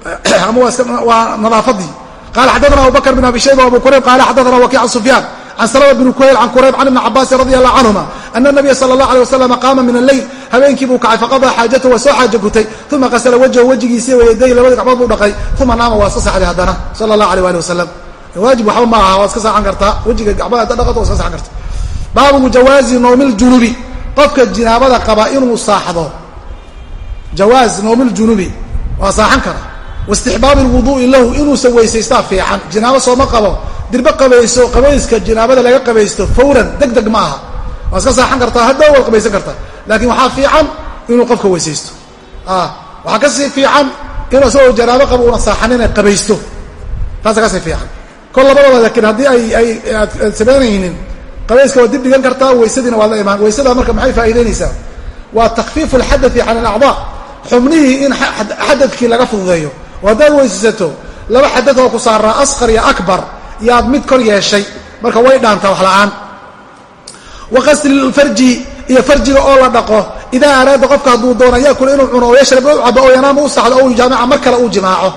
Ama waa nadaafadii. Qaala xaddaana abubakr bin abi shayba abu qurayb qaala xaddaana wakiic sufyaan can salama bn kuhayl can qurayb can ibni cabaasin radi allah canhuma ana anabiya sala allah alay wasalam qaama min alleyl habeenkii buu kacay faqadaa xaajatahu waa soo xaaja gutay uma qasala wajhahu wejigiisii wayadayhi labada gacmood buu dhaqay uma naama waa iska saxday haddana sala allah aleyh ali wasalam waajib waxba ma aha waa iska saxan kartaa wejiga gacmaha hadda dhaqato waa iska saxan karta. Baabu jawaazi noomi ljunubi qofka jinaabada qaba inuu saaxdo jawaaz noomi ljunubi waa saaxan kara. Waistixbaabi lwuduu'i lahu inuusan weysaystaa fiican. Jinaabo sooma qabo dirbe qabayso qabayska jinaabada laga qabaysto fawran deg deg ma aha. Waa iska saaxan kartaa hadhow waad qabaysan kartaa laakiin waxaa fiican inuu qofka weysaysto. Waxaa ka sii fiican inuu isagoo janaabo qabo una saaxanina qabaysto. Taasa ka sii fiican kol labadaba laakiin haddii ay ay aad samaynaynin qabayska waad dib dhigan kartaa weysadiina waad la imaan weysada marka maxay faa'idaynaysaa waa takfiifu alxadai can alacdaa xubnihii in xadadkii laga fududeeyo. Haddaad weysaysato laba xadad oo ku saaraa asqar iyo akbar yaad mid kor yeeshay marka way dhaantaa wax la'aan. Wa qasli lfarji iyo farjiga oo la dhaqo idaa araada qofka hadduu doono yakula inuu cuno oo yashrab u cabo oo yanaama u saxdo o jaamica mar kale uu jimaaco.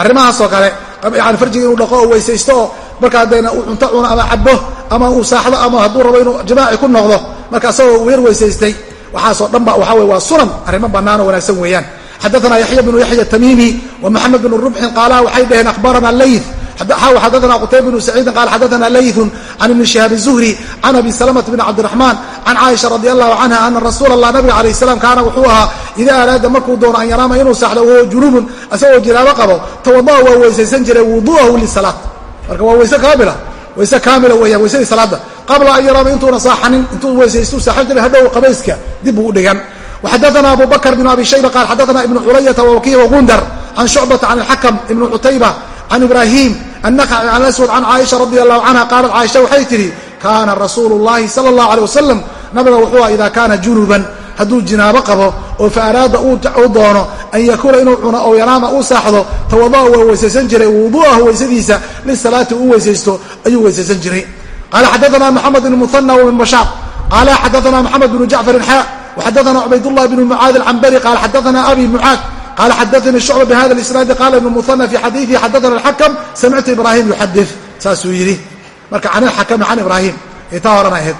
Arrimahaasoo kale yani farjiga inuu dhaqo oo weysaysto oo markaa deena uu cunto cuno ama cabo ama uu saaxdo ama hadduu rabo inuu jimaaci ku noqdo marka asagoo yar weysaystay waxaasoo dhan ba waxa wey waa sunan arrimo bannaan oo wanaagsan weeyaan. Xadaana yaxya bnu yaxya tamimi wa maxamed bnu rubxin qaala waxay dhaheen akhbarana lay xadana qutayb bnu saciidin qala xadaana layثun can ibni shihaab الzuhri can abi salamata bn cabdiraxmaan can caaisha radi allahu canha ana rasuula allah nabiga alayh salam kaana wuxuu ahaa idaa araada markuu doono an yanaama inuu saxdo wahuwa junubun isagoo jinaabo qabo tawada'a waa weysaysan jiray wudu'ahu lisalaat marka waa weyse kaamila weyse kaamila weeyaan weysadii salaada qabla an yanaama intuuna saaxanin intuu weysaystu saaxan jiray hadhow qabayska dib uu dhigan وxadثna abu bkr بن abi shayba qal xadثna iبn xulayةa وwkiع وgundar can شhucbaةa can الxakم iبn cutayba can ibraahiim annakhaci can aswad can caaisha radi allahu canha qaalat caaisha waxay tihi kaana rasuulu llahi sala allahu alay wasalam nabiga wuxuu ah idaa kaana junuban hadduu jinaabo qabo oo fa araada uu doono an yakuula inuu cuno ow yanaama uu saaxdo tawada'a waa weysaysan jiray wudu'ahu weysadiisa lisalaati uu weysaysto ayuu weysaysan jiray qaala xadaana maxamed bn muhana wbn bashaar qaala xadaana maxamed bnu jacfarin xaa waxadaana cubaydullah bnu mucaadi alcambari qaala xadaana abi mucaad qala xadaثnii شhucba bhada الاسناadi qala iبn mثنى fi xadiiثi xadثna الxakم samictu ibrahim yuxadث saasuu yidhi marka can اlxakmi can ibrahim ay taa horana ahayd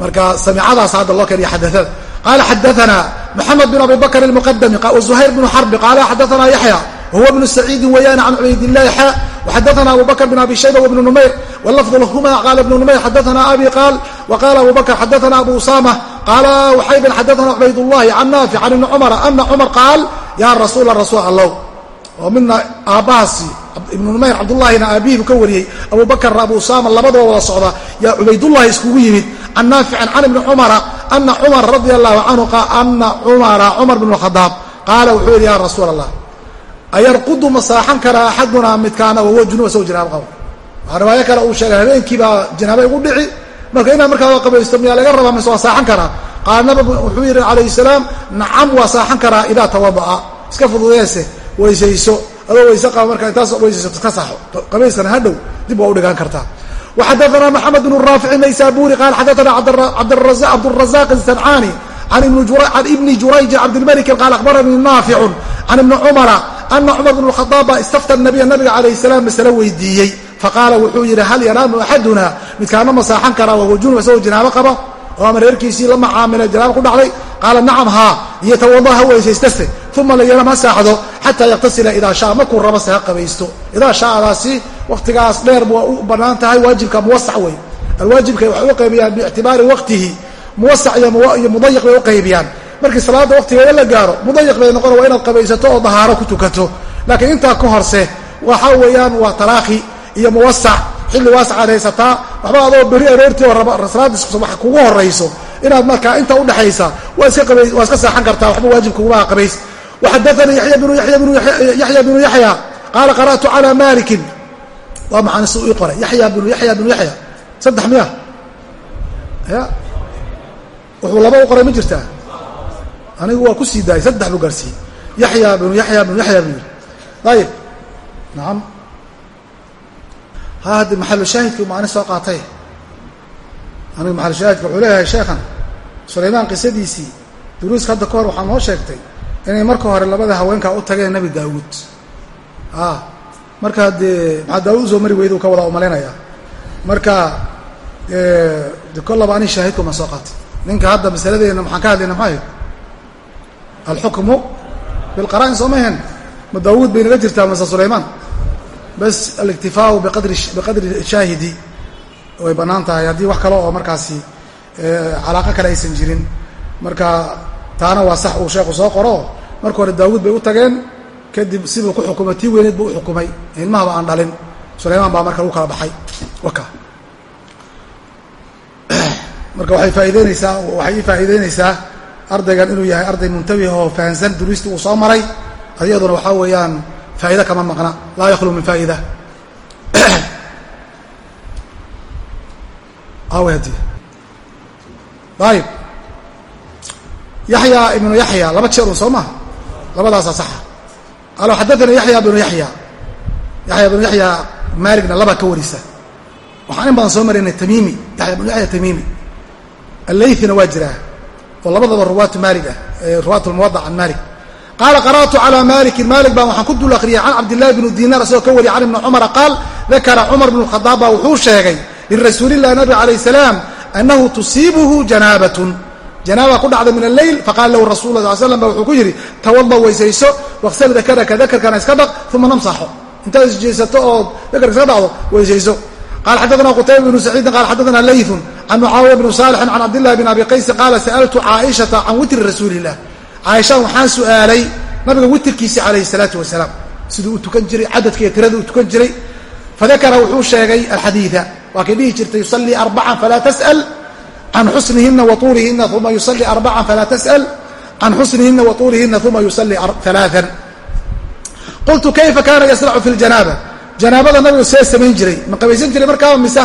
marka samicadaas hadda loo keniya xadaثada qala xadaثna mحamed بn abi bakr الmqdmi وزuhayr بن xrbi qala xadaثna yaحyى whuwa بن سacيidi weeyaan can cubaydالlahi xa وxadثna abu bakr بn abi shayba وبn نmayr wlafظ lahuma qala ibn نmayr xadaثna abi qaal وqala abu bakr xadaثna abu usama qaala waxay ben xadaana cubaydullahi can naafic can ibni cumara ana cumar qaal yaa rasuula rasuul allow oo midna aabbahaasi ibnu numayr cabdullaahina aabihiibu ka wariyey abu bakarna abu usaama labadaba wada socda yaa cubaydullahi iskugu yimid can naaficin can ibni cumara ana cumar radia allahu canhu ana cumara cumar bn khadaab qaala wuxuu yidhi yaa rasuul allah ayarqudu ma saaxan karaa axadunaa midkaana wahuwa junuba soo jinaabo qabo waxaa riwaayo kale uu sheegay habeenkii baa jinaabo igu dhici marka inaa markaa qabaysto miyaa laga rabaa mise waa saaxan karaa qaala nabigu wuxuu yidhi calayhi salaam nacam waa saaxan karaa idaa tawada'a iska fududeese weysayso adoo weyse qaba marka intaas weysaysato ka saxo qabayskana hadhow dib waa u dhigaan kartaa وxadثna mحamed بن raafic naysaburi qal xadثna cabdالرaزاq السنcاni can ibni jurayji cabdilmلك qaal akhbaranii naaficu can ibni cmra ana cmar bn الخhaطاab baa istafta الnabiya nabiga calayه الsalaam masale weydiiyey faqaala wuxuu yidhi hal yanaamu axaduna midkaana ma saaxan karaa wahuwa junub isagoo jinaabo qaba oo ama reerkiisii la macaamila janaabo ku dhacday. Qaala nacam haa. Yotawada ha weysaystase uma layanam ha saaxdo xataa yaktasila idaa shaa markuu rabo se ha qabaysto. Idaa shaadaasi waktigaas dheer waa u bannaan tahay waajibka muwasac wey alwaajibka waxay u qaybiyaan biictibaari waqtihi. Muwasac iyo mudayiq bay u qaybiyaan. Markii salaada waqtigeeda la gaaro mudayiq bay noqon waa inaad qabaysato oo dahaaro ku tukato. Laakiin intaa ka horse waxa weeyaan waa taraakhi iyo muwasac xilli waasacaad haysataa waxba adoo beri aroortii oo salaadis kugu horayso inaad markaa inta udhexaysa waa iska saaxan kartaa waxba waajib kugumaa qabays waxadaanii yaxya bnu yaxya qaala qara'tu cala malikin waa maxaan si ii qoray yaxya bnu yaxya bnu yaxya saddex miya? Ya? Wuxuu laba u qoray ma jirtaa anigu waa ku sii daayay saddex buu gaarsiiyey. Yaxya bnu yaxya bnu yaxya buu ayib nacam ha haddi maxalushaahidkii maani soo qaatay. Anigu maxalushaahidka wuxuu leeyahay sheekhan sulaymaan qisadiisii duruuska hadda ka hor waxaa noo sheegtay inay marka hore labada haweenkaa u tageen nebi daawuud. A marka dee maxaa daawud u soo mari weyda u ka wadaa u malaynaya marka de kollaba ani shaahidkuma soo qaatay. Ninka hadda masaladeena maxaan ka hadlayna maxaa ahayd alxukmu bilqara'in ma daawuud bas aliktifaau biqadri biqadri shaahidi way bannaan tahay haddii wax kale oo markaasi calaaqo kale aysan jirin marka taana waa sax uu sheekhu soo qoro marka hore daawuud bay u tageen kadib siduu ku xukumay tii weyneed buu u xukumay ilmahaba aan dhalin sulaymaan baa marka lagu kala baxay waka marka waxay faaideynaysaa waxay ii faa'iideynaysaa ardaygan inuu yahay arday muntabih oo fahansan duruusti uu soo maray iyaduna waxaa weeyaan faa'iida kama maqna laa yakhlu min faa'ida awadi ayib yaxya ibnu yaxya laba jeerun soo maha labadaasa saxa alo xadaana yaxya bnu yaxya yaxya bnu yaxya maaligna laba ka warisa waxaan in badan soo maraynay tamiimi yaxya bnu yaxya tamiimi allaythina waa jiraa oo labadaba ruwaatu maalig ah ruwaat lmuwadac can maalik qaala qara'tu calى malikin malik baan waxaan ku dul akriyay can cabdillahi bni dinar isagoo ka wariyay can ibni cumara qaal dakara cumar bn khadaab baa wuxuu sheegay lirasuulilah nabi alayh salaam anahu tusiibuhu janaabatun janaaba ku dhacda min alleyl faqaala lahu rasul la sl slam ba wuxuu ku yidhi tawada weysayso waqsal dakaraka dakarkana iska dhaq uma namsaxo intaad isjeesato ood dakarka iska dhacdo weysayso qala xadana qutayba bnu saciidin qala xadana layثun can mucaawiya bni saalixin can cabdillahi bn abi qaysi qaala sa'altu caaishata can witri rasuuli illah caaisha waxaan su'aalay nabiga witrkiisi calayhi salaatu wasalaam. Siduu u tukan jiray cadadka iyo tirada u tukan jiray. Fadakara wuxuu sheegay alxadiida. Waa kay dhihi jirtay yusallii arbacan falaa tas'al can xusnihina wa uma yusallii arbacan falaa tas'al can xusnihina wa uma yusallii alaaan qultu kayfa kaana yasnacu fi ljanaaba janaabada nabigu see samayn jiray. Ma qabaysan jiray markaaba mise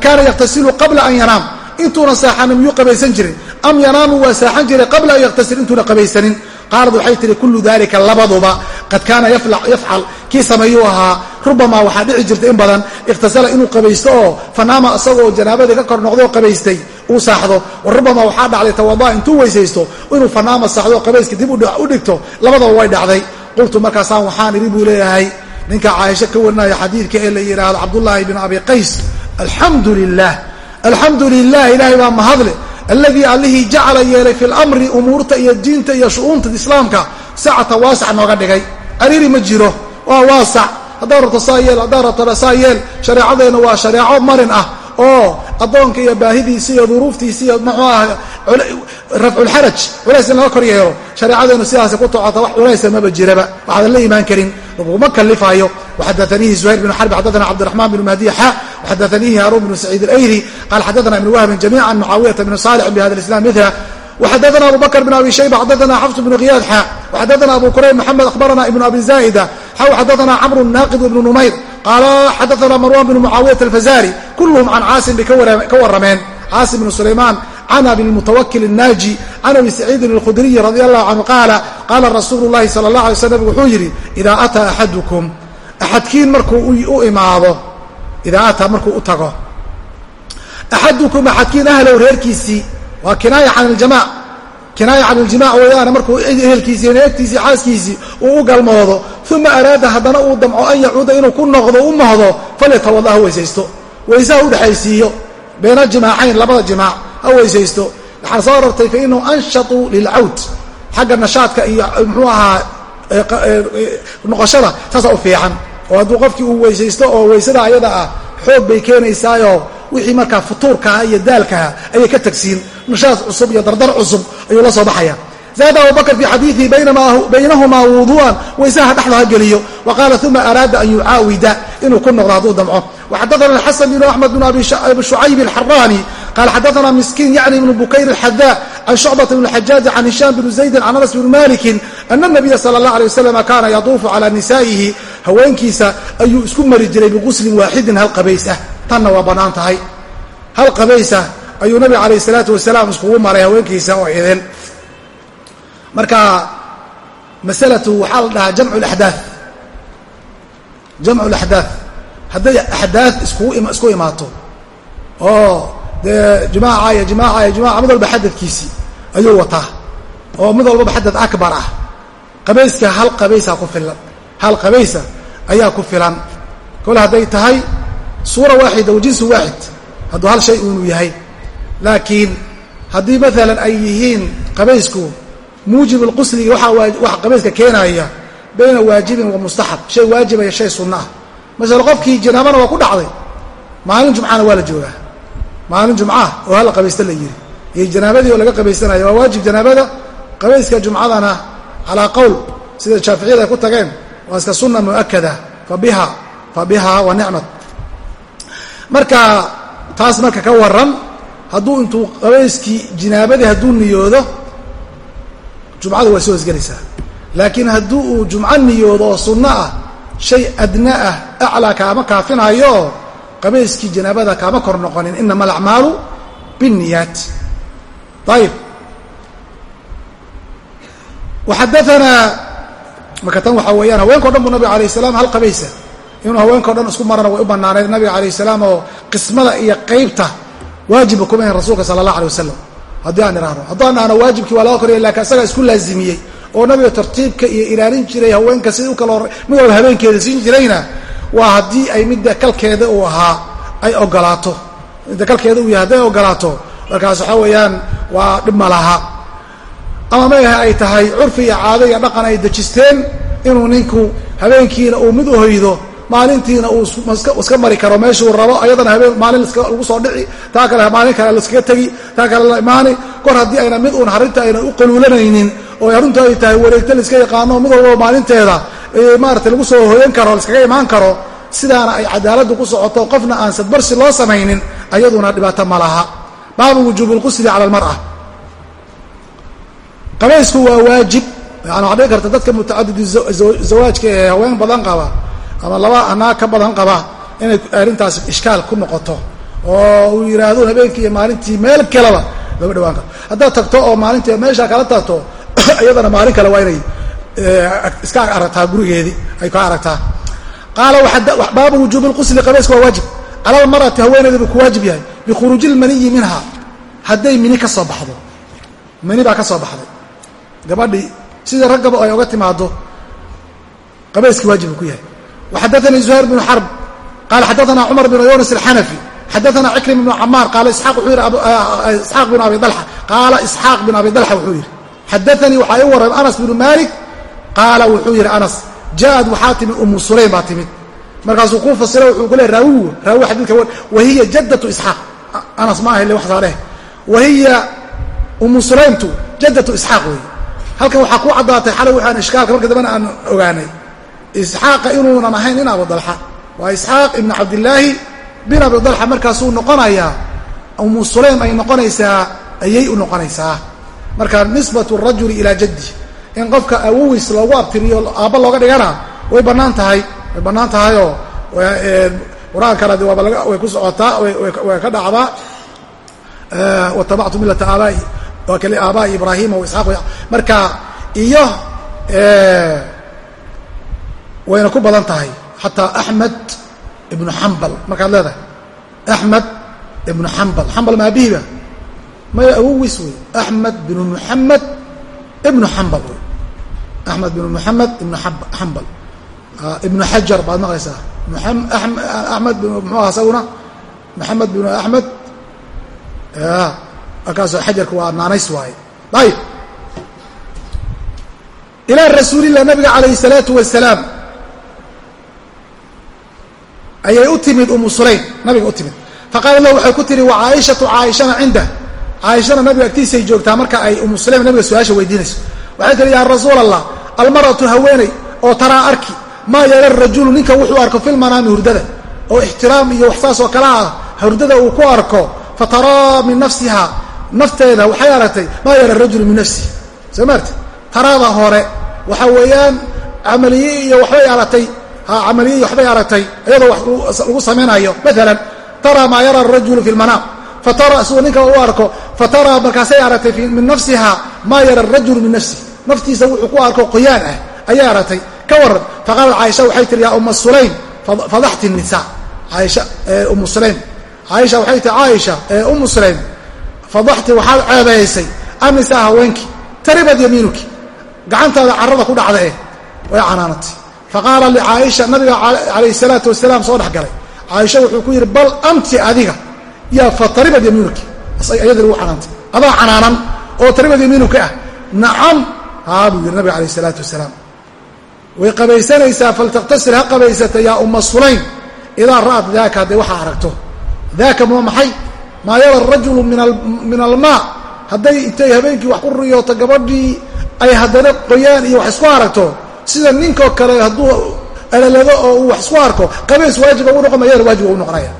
kaana yaktasilu qabla an yanaam? Intuuna saaxanin miyuu qabaysan jirin am yanaamu waa saaxan jiray qabla an yaktasil intuuna qabaysanin. Qaalad waxay tihi kullu dalika labaduba qad kaana yafcal. Kii sameeyuu ahaa rubamaa waxaa dhici jirta in badan. Ikhtasala inuu qabaysto oo fanaama isagoo janaabadii ka kor noqday oo qabaystay uu saaxdo. Wa rubamaa waxaa dhacday tawadaa intuu weysaysto inuu fanaama saaxdo oo qabayska dib u dhigto. Labadaba way dhacday. Qultu markaasaan waxaan idhi buu leeyahay. Ninka caaisho ka warinaya xadiidka ee la yidhaahdo cabdullaahi bn abi qays alxamdu lilah alxamdu lilah ilaahay baa mahadle alladii allihii jacala yeelay fi lamri umuurta iyo diinta iyo shu'uunta islaamka sacata waasac nooga dhigay. Ariiri ma jiro waa waasac. Haddaad rabto saa yeel haddaad rabtona saa yeel shareecadeenna waa shareeco marin ah oo addoonka iyo baahidiisi iyo duruuftiisi iyo muxuu ah rafculxaraj culays in laga kor yeelo shareecadeenu sidaasi ku tocota wax culaysa maba jiraba waxaadan la imaan karin laguma kalifaayo waxadaanihi zuhayr bn xarb xadana cabdiraxmaan bn mahdiya xa waxadaanihi haaruun bn saciid alayri qaal xadana ibn wahbin jamiica mucaawiyata bn saalix bihada islam mila وxadana abu bkr بن abi shayba xadana xfs بن kiyاad xa وxadana abu kurayb mxamed akhbarana ibn abi zaئda xaw xadana cmr naaqid ibn numayr qaala xadana marwan bn mucaawiyaة الfazari kulhm can caasim bay ka warameen caasim bn sulayman can abi mutawakil الnaaji can abi saciidin الkhudriyi radi allahu canhu qaala qaala rasuulu الlahi salى الlah alay slam wuxuu yidhi idaa ataa axadukum axadkiin markuu u imaado idaa ataa markuu u tago axadukum axadkiin ahlow reerkiisii waa kinaaya can iljamac kinaaya can iljimac weeyaane markuu ehelkiisii neegtiisii xaaskiisii uu u galmoodo uma araada haddana uu damco an yacuuda inuu ku noqdo u mahdo falyatawada ha weysaysto weyse ha udhexaysiiyo bayna jimaacayn labada jimaac ha weysaysto. Waxaa soo arortay fa inahu anshatu lilcawd. Xagga nashaadka iyo muxuu ahaa noqoshada saasa u fiican. Oo hadduu qofkii uu weysaysto oo weysada ayada ah xoog bay keenaysaayo wixii markaa futuurkaha iyo daalkaha ayay ka tagsiin. Nashaad cusub iyo dardar cusub ayuu la soo baxaya. Zaada abubakr fi xadiiثihi baynahumaa wuduu'an waysaha dhexda ha geliyo. Wa qaala uma araada an yucaawida inuu ku noqdo hadduu damco. Waxadaana xasan bn axmed bn abi shucayb qaal xadaana miskiin yani ibnu bukayr alxadaa can shucbata bn xajaaji can hishaam bn zaydin can anas bn malikin ana nabiya sala allah alay wasalam kaana yaduufu calaa nisaa'ihi haweenkiisa ayuu isku mari jiray biguslin waaxidin hal qabays ah tanna waa bannaan tahay hal qabaysah ayuu nabiga calayh salaatu wasalaam iskugu maray haweenkiisa oo idin marka masalatu waxaa la dhahaa jamcu laxdaa jamcu laxdaa hadday axdaad isku imaato oo dee jimaaca iyo jimaaca iyo jimaaca mid walba xadadkiisii ayuu wataa. Oo mid walbaba xadad akbar ah. Qabayska hal qabaysaa ku filan. Hal qabaysa ayaa ku filan. Kole hadday tahay suura waaxida wa jinsu waaxid hadduu hal shay uunu yahay. Laakiin haddii maalan ay yihiin qabaysku muujib lqusliga waxa wax qabayska keenaya bayna waajibin wa mustaxab. Shay waajiba iyo shay sunna ah. Qofkii janaabana waa ku dhacday. Maalin jumcana waa la joogaa maalin jumcaah oo hal qabaysta la yiri iyo janaabadii oo laga qabaysanaya waa waajib janaabada. Qabayska jumcadana calaa qowl sida shaaficiyada ay ku tageen waa iska sunna mu'akada fa biha fa biha wa nicmat marka taas marka ka waran hadduu intuu qabayskii jinaabadii hadduu niyoodo jumcadu way soo hosgelaysaa laakiin haddii uu jumco niyoodo oo sunno ah shay adna ah aclaa kaama kaafinayo qabayskii janaabada kaama kor noqonin inama alacmaalu binniyaat. Ayib waxadaanaa marka tan waxaa weeyaan haweenkao dhan buu nabiga alayh salaam hal qabaysa. Inuu haweenkao dhan isku marana way u banaanayd nabiga alayh salaam oo qismada iyo qeybta waajiba kuma yahin rasuulka sala allah alay wasalam haddii aan idhaahno haddaan dhahno waajibkii waa laga korya laakiin isagaa isku laazimiyey. Oo nabiga tartiibka iyo ilaalin jiray haweenka sidii u kala hor mid walba habeenkeeda siin jirayna waa haddii ay midda kalkeeda uu ahaa ay ogolaato. Midda kalkeeda uu yahay hadday ogolaato markaas waxaa weeyaan waa dhib laha. Ama maaha ay tahay curfi iyo caado iyo dhaqan ay dejisteen inuu ninku habeenkiina uu mid u hoydo maalintiina uu iska mari karo meeshuu rabo ayadana habeen maalin lagu soo dhici taa kale maalin kale laskaga tegi taa kale la imaani. Kor haddii ayna mid uun arrinta ayna u qaluulanaynin oo arrintu ay tahay wareegta laiska yaqaano mid walbaba maalinteeda maarata lagu soo hoyan karo laiskaga imaan karo sidaana ay cadaaladdu ku socoto qofna aan sadbarsi loo samaynin ayaduna dhibaato ma laha. Baabu wujuubi lqusli cala almar'a qabaysku waa waajib. Yani waxaa dhici karta dadka mutacadid zawaajka ee haween badan qaba ama laba anaag ka badan qaba inay arrintaas ishkaal ku noqoto. Oo uu yidhaahdo habeenkii iyo maalintii meel kaleba lama dhawaan karo. Haddaad tagto oo maalintii meeshaa kala tagto iyadana maalin kale waa inay iska aragtaa gurigeedii ay ka aragtaa. Qaala baabu wujuubi lqusli qabaysku waa waajib. Cala lmarati haweeneyda buu ku waajib yahay. Bikhuruuji lmaniyi minha. Hadday mini ka soo baxdo. Mini baa ka soo baxday. Gabadhii sidii raggaba ay oga timaado qabayskii waajib ku yahay. Waxadaanii zuhayr bnu xarb qaala xadaana cumar bn yunas alxanafi xadaana cikrim bnu camaar qaala isaq wuxuu yihi isxaaq bn abi dalxa qaala isxaaq bn abi dalxa wuxuu yidhi xadaanii waxaa ii warran anas bnu malik qaala wuxuu yidhi anas jaad waxaa timid umu sulaym baa timid. Markaasuu kuu fasira wuxuu ku leey raawigu raawi xadiidka wahiya jaddatu isxaaq. Anas ma ahayle wax saadheh wahiya umu sulaymtu jaddatu isxaaq weeye. Halkan waxaa ku caddaatay xalay waxaan ishkaalka marka dambena aan ogaanay. Isxaaqa inuunan ahayn in abudalxa waa isxaaq ibnu cabdillaahi bin abidalxa markaasuu noqonayaa umu sulaym ay noqonaysaa ayay u noqonaysaa. Marka nisbatu rajuli ilaa jaddi in qofka awowis loogu abtiriyo aabba looga dhigana way bannaan tahay way bannaan tahayoo qur'aankana de waaba way ku socotaa way ka dhacdaa watabactu millata aabaai waa kale aabaa'i ibraahima wa isxaaq marka iyo wayna ku badan tahay xataa axmed ibnu xambal. Markaad leedahay axmed ibnu xambal. Xambal maabihiba maya awowis wey axmed binu muxamed ibnu xambal wey axmed binu muxamed ibnu xambal ibnu xajar baad maqlaysaa axmed bin muxuu aha isaguna maxamed binu axmed markaasoo xajarka waa naanays waaye ayib ilaa rasuulilah nabiga calayhi salaatu wasalaam ayay u timid umu sulaym nabiga u timid faqaala lahu waxay ku tihi wa caaishatu caaishana cindah caaishana nabiga agtiisay joogtaa marka ay umu sulaym nabiga su'aasha weydiinayso waxay tihi yaa rasuul allah almar'atu haweeney oo taraa arki maa yara rajulu ninka wuxuu arko filmanaami hurdada oo ixtiraam iyo wax saas oo kale ah hurdada uu ku arko fa min nafsiha nafteeda waxay aragtay maa yara rajulu min nafsihi soo maarti taraada hore waxa weeyaan camaliye iyo waxbay aragtay camaliye waxbay aragtay iyadoo wax lagu samaynayo maalan taraa maa yara rajulu fi lmanaam fatara siduu ninka u arko fataraa markaasay aragtay min nafsiha maa yara rajulu min nafsihi naftiisa wuxuu ku arko qoyaan ah ayay aragtay ka waran faqaalat caaisha waxay tihi yaa uma sulaym fadaxti nisa umu sulaym. Caaisha waxay tihi caaisha ee umu sulaym fadaxti waxaad ceebeysay annisaa haweenkii taribad yamiinuki gacantaada carada ku dhacda eh way canaanatay. Faqaala licaaisha nabiga calayh salaatu wasalaam soo dhex galay. Caaisha wuxuu ku yidhi bal anti adiga yaa fa taribad yamiinuki. Ayada lagu canaantay. Adaa canaanan oo taribad yamiinuka ah. Nacam haa buu yidhi nabiga calayh salaatu wasalaam. Way qabaysanaysaa faltakhtasil ha qabaysata yaa uma sulaym idaa ra'at daaka hadday waxaa aragto. Daaka ma maxay? Maa yara rajulu min almaa. Hadday intay habeenkii wax ku riyooto gabadhii ay haddana qoyaan iyo wax isku aragto. Sida ninkoo kale hadduu alalado oo uu wax isku arko qabays waajiba u noqon mayana waajiba u noqonaya.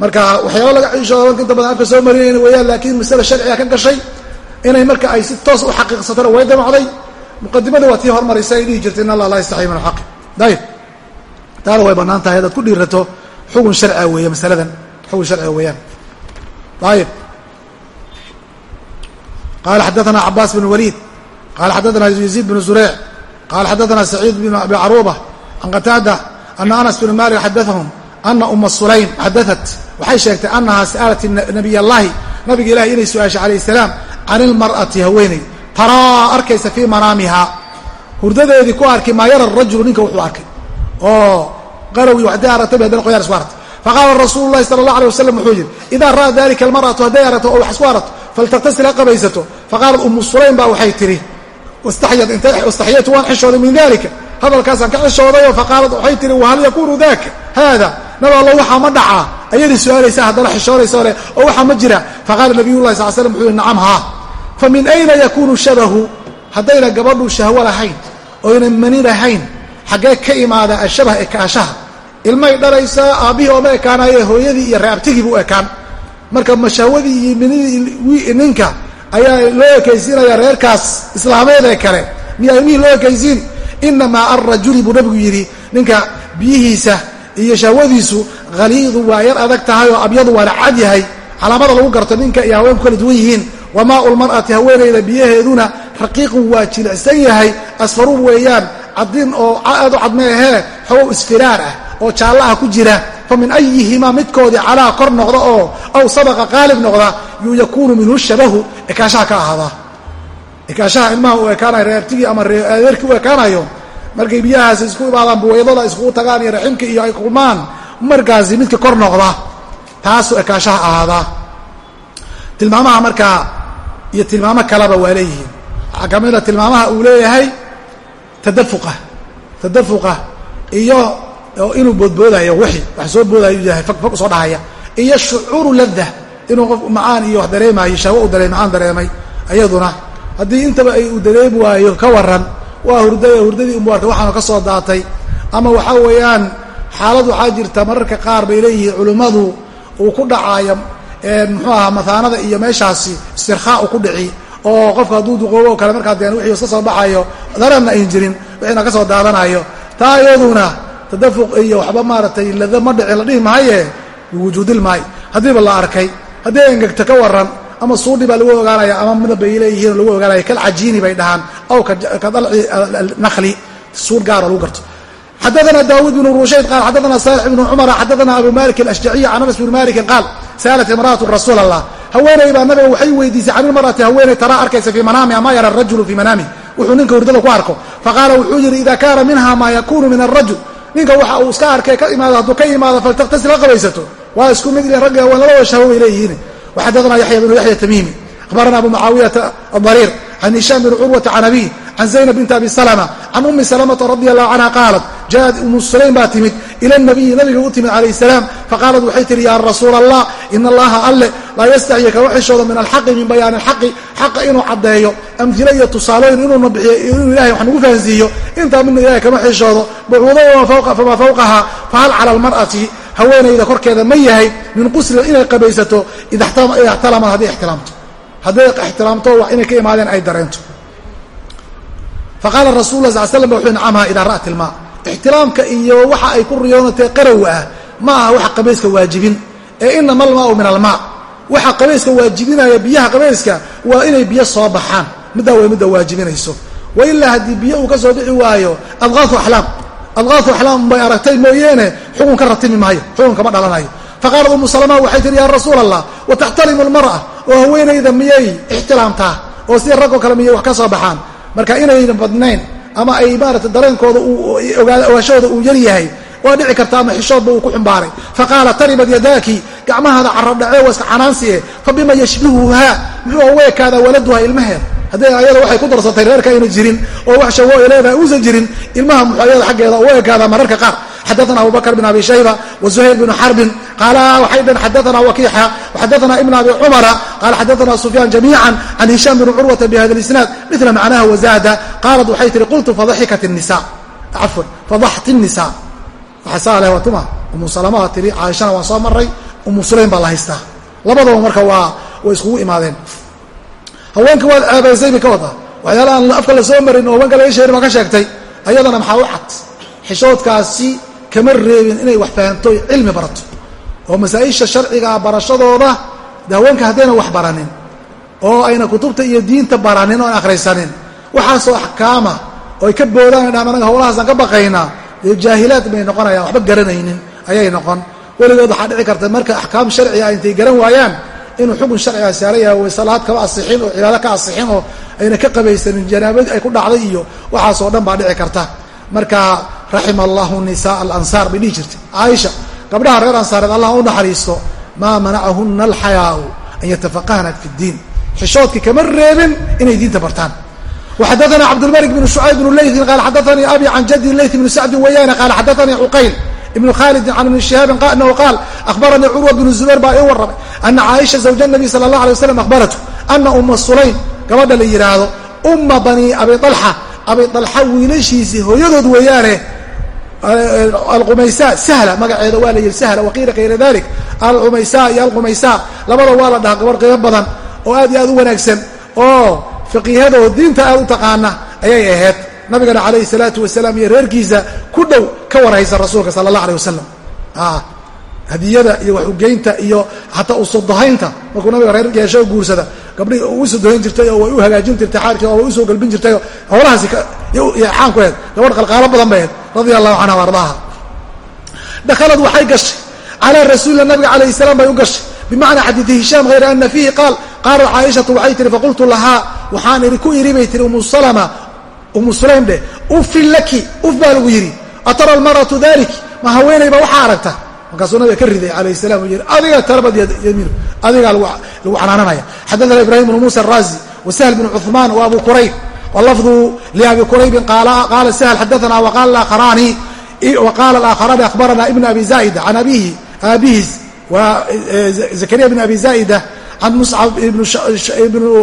Marka waxyaaba laga ciishooda inta badan afka soo marinayna weeyaan laakiin masale sharciga ka gashay inay marka ay si toos u xaqiiqsatona way damacday muqadimada waa tii hormaraysa ay dhihi jirtay in allah laa yastaxyi min alxaqi dayib taana way bannaan tahay haddaad ku dhiirato xugun sharciga weeye masaladan xugun sharciga weeyaan ayib qala xadaثna cabaas bn waliid qala xadaثna yaziid bn zureyc qala xadaثna saciid bn abi caruba can qataada ana anas bn malik xadaثahum ana uma sulaym xadaثat waxay sheegtay anahaa sa'alat nabiy اllahi nabiga ilahi inay su-aashay alayh الsalaam can ilmar'ati haweeney taraa arkaysa fii manaamiha. Hurdadeedii ku arkay maa yara rajulu ninka wuxuu arkay. Oo qarawi hadday aragtay ba haddana qoyaan isku aragtay. Faqaala rasuulu lahi sala allah alay wasalam wuxuu yidhi idaa ra'at dalika almar'atu hadday aragto oo wax isku aragto faltaktasil ha qabaysato faqaalat umu sulaym baa waxay tidhi wastaxyaytu waan xishooday min dalika hadalkaasaan ka xishoodayo faqaalat waxay tihi wahal yakunu daka haada nabi alla waxaa ma dhacaa? Ayadii su'aalaysa haddana xishoonayso leh oo waxaa ma jira? Faqaala nabiy llahi sal slam wuxuu yihi nacam haa fa min ayna yakunu shabahu haddayna gabadhu shahwo lahayn oyna mani lahayn xaggee ka imaada ashabah ekaashaha ilmay dhalaysaa aabbihii ooma ekaanaye hooyadii iyo reabtigiibu u ekaan marka mashahwadii iyo minidii ninka ayaa loo ekaysiinaya reerkaas islaameed ee kale miyaa ilmihii loo ekaysiin inamaa arajuli buu nabigu yidhi ninka biyihiisa iyo shahwadiisu haliidu waa yar adag tahay oo abyadu waana cad yahay calaamada lagu garto ninka iyo haweenku kala duwan yihiin wamaau lmar'ati haweenayda biyaheeduna raqiiqun waa jilicsan yahay asfaruur weeyaan cadin oo aad u cadmeehee xogow isfiraar ah oo jaallaha ku jira fa min ayihimaa midkoodii calaa kor noqda oo aw sabaqa qaalib noqda yuu yakuunu minhu shabahu ekaashaha ka ahaadaa ekaashaha ilmaha uu ekaanayo reertigii ama reereerkii u ekaanayo markay biyahaasi isku imaadaan buwaydada iskugu tagaan iyo raximka iyo ay kulmaan markaasi midka kor noqda taasuu ekaashaha ahaadaa tilmaamaha markaa iyo tilmaamo kaleba waa leeyihiin. Waxaa ka mida tilmaamaha uu leeyahay tadafuqa tadafuqa iyo inuu boodboodayo wixi wax soo boodayo yahay fag u soo dhahaya iyo shucuuru ladda inuu qof macaan iyo wax dareemaayo shahwo u dareem macaan dareemay ayaduna haddii intaba ay uu dareem waayo ka waran waa hurday hurdadii unbu arkay waxaana ka soo daatay ama waxaa weeyaan xaalad waxaa jirta mararka qaar bay leeyihiin culimmadu uu ku dhacaayo muxuu ahaa mathaanada iyo meeshaasi istirkhaa ku dhici oo qofka hadduu duqoobo kale markaa deen wixii iska soo baxayo dareenna ayn jirin wixiina ka soo daadanayo. Taa iyaduna tadafuq iyo waxba maaragtay lada ma dhici la dhihi maaye wujuudil maayo haddiiba la arkay haddii engegto ka waran ama suudhi baa lagu ogaanaya ama midab bay lagu ogaanaya kalcajiini bay dhahaan aw ka dalci nakli suur gaaro lagu garto xadaana daawuud bn rushayd qaal xadaana salix bn cumara xadaana abu malik alashjaciy can anas bn malikin qaal sa'alat imra'atu rasuul allah haweeney baa nabiga waxay weydiisay can ilmar'ati haweeney taraa arkaysa fii manaamiha maa yara rajulu fii manaamih wuxuu ninka hurdada ku arko faqaala wuxuu yidhi ida kaana minha maa yakunu min arajul ninka waxa uu iska arkay ka imaado hadduu ka imaado faltaktasil ha qabaysato waa isku mid ragga waa labada shahwo bay leeyihiin waxaddaana yaxya bnu yaxya tamiimi akhbarana abu mucaawiyata adariir can hishaam bn curwata can abiih can zaynab binti abi salma can umi salamata radi allahu canha qaalat jaaءat umu sulaym baa timid ila nabiyi nabiga u timid calayh salaam. Faqaalat waxay tihi ya rasuula allah ina allaha alle laa yastaxyi kama xishoodo min alxaqi min bayaani alxaqi xaqa inuu caddeeyo amhilo iyo tusaalooyin inuuna bixiyo inuu ilahay wax nagu fahansiiyo intaa midna ilahay kama xishoodo bucuudo famaa fawqaha fahal cala almar'ati haweenayda korkeeda ma yahay min quslin inay qabaysato ida ixtalamad hadday ixtilaamto. Hadday ixtilaamto wax inay ka imaadeen ay dareento faqaala rasul la sal slam ba wuxu nacamha idaa ra'at ilmaa ixtiraamka iyo waxa ay ku riyoonatee qarawa ah ma aha waxa qabayska waajibin. Ee inama almaau min almaa waxa qabayska waajibinaya biyaha qabayska waa inay biyo soo baxaan. Middaa way midda waajibinayso. Wa ilaa haddii biyo uu ka soo bixi waayo adqaatu axlaam. Adqaatu axlaam bay aragtay mooyeene xukun ka ratimi maayo xukun kama dhalanayo. Faqaalat umu salama waxay tihi ya rasuula allah wa taxtalimu almar'a oo haweenayda miyay ixtiraamtaa? Oo sida raggoo kale miyay wax ka soo baxaan? Marka inayna badnayn ama ay maarata dareenkooda ogaashahooda uu yar yahay waa dhici karta ama xishoodba uu ku xumbaaray faqaala taribad yadaaki gacmahaada caradhacee waa iska canaansiye fa bima yashbihuhaa muxuu ugu ekaadaa waladuha ilmaheeda haddii ayada waxay ku darsatay reerka ayna jirin oo wax shawo ay leedahay uusan jirin ilmaha muxuu ayada xaggeeda ekaadaa mararka qaar. Xadaana abu bakr bn abi shayba wazuhayr bn xarbin qaala waxay dhaheen xadaana wakiixa waxadaana ibn abi cumara qaala xadaana sufyaan jamiica can hishaam bn curwata bihada isnaad mila macnaha wazaada qaalat waxay tihi qultu fadaxikat nisa cafwan fadaxti nisa waxasaaleh waa tuma umu salamaha tihi caaishana waan soo maray umu sulaym baa la haystaa labadaba marka waa way iskugu imaadeen haweenka waad ceebaysay bay ka wadaa waxyaala aan afka la soo marin oo haweenka laga sheerin baa ka sheegtay ayadana maxaa u cad xishoodkaasi kama reebin inay wax fahanto cilmi barato oo masaa-isha sharcigaa barashadooda de haweenka haddayna wax baranin oo ayna kutubta iyo diinta baranin oo an akhrisanin. Waxaasoo axkaama oo ka boodaan dhahan anaga hawlahaasaan ka baqaynaa dee jaahilaad bay noqonayaan waxba garanaynin ayay noqon. Weligood waxaa dhici karta marka axkaam sharciga intay garan waayaan inuu xukun sharciga saaran yahay way salaad kaba asixin oo cibaado ka asixin oo ayna ka qabaysanin janaabadii ay ku dhacday iyo waxaasoo dhan baa dhici karta. Marka raxima allahu nisaa alansaar bay dhihi jirtay. Caaisha gabdhaha reer ansaareed allah u naxariisto maa manacahuna alxayaau an yatafaqahna fi diin xishoodka kama reebin inay diinta bartaan. Waxadaana cabdilmalik bn shucayb bn leytin qaala xadaanii abi can jadi leyt bn sacdin wayaana qaala xadaanii cuqayl ibn khalidin can ibni shihaabin anahu qaal ahbaranii curwa bnu zubayr baa ii warramay ana caaisha zawja nabi sala allah alay waslam ahbaratu ana uma sulaym gabadha la yidhaahdo uma bani abi alxa abi alxa wiilashiisii hooyadood weeyaane alqumaysa sahla magaceeda waa la yihi sahla waqiila kayra dalik alqumaysa iyo alqumaysa labada waa la dhahaa gabarh qiimo badan oo aad iyo aad u wanaagsan oo fiqihada oo diinta aad u taqaana ayay ahayd. Nabigana calayhi salaatu wasalaam iyo reerkiisa ku dhow ka warhaysa rasuulka sala allah aleyh wasalam hadiyada iyo waxugeynta iyo hataa usudahaynta markuu nabiga reer yeesho guursada gabdhii u sudahayn jirtay oo way u hagaajin jirtay xaarkii oo way u soo galbin jirtay howlahaasi caan ku ahed gabadh qalqaalo badan bay ahed radia allahu canha ardaaha dakhalad waxay gashay calaa rasuulila nabiga calayhi salaam bay u gashay. Bimacnaa xadiidi hishaam hayra ana fiihi qaal qaalat caaishatu waxay tihi faqultu lahaa waxaan ihi ku idhi bay tihi umu salama umu sulaym dheh ufin laki uf baa lagu yidhi atara almaratu dalik ma haweenayba waxaa aragta markaasuu nabiga ka riday alayh salam uu yihi adiga talabad yamiinu adigaa lagu canaananaya xadaana ibrahim bnu musa araazi wa sahl bnu cuثmaan wa abu qurayb walafdu liabi quraybin qaala sahl xadaana waqala alaakharaani akhbarana ibn abi zaida can abihi aabihiis wa zakariya bn abi zaida can muscab ibnu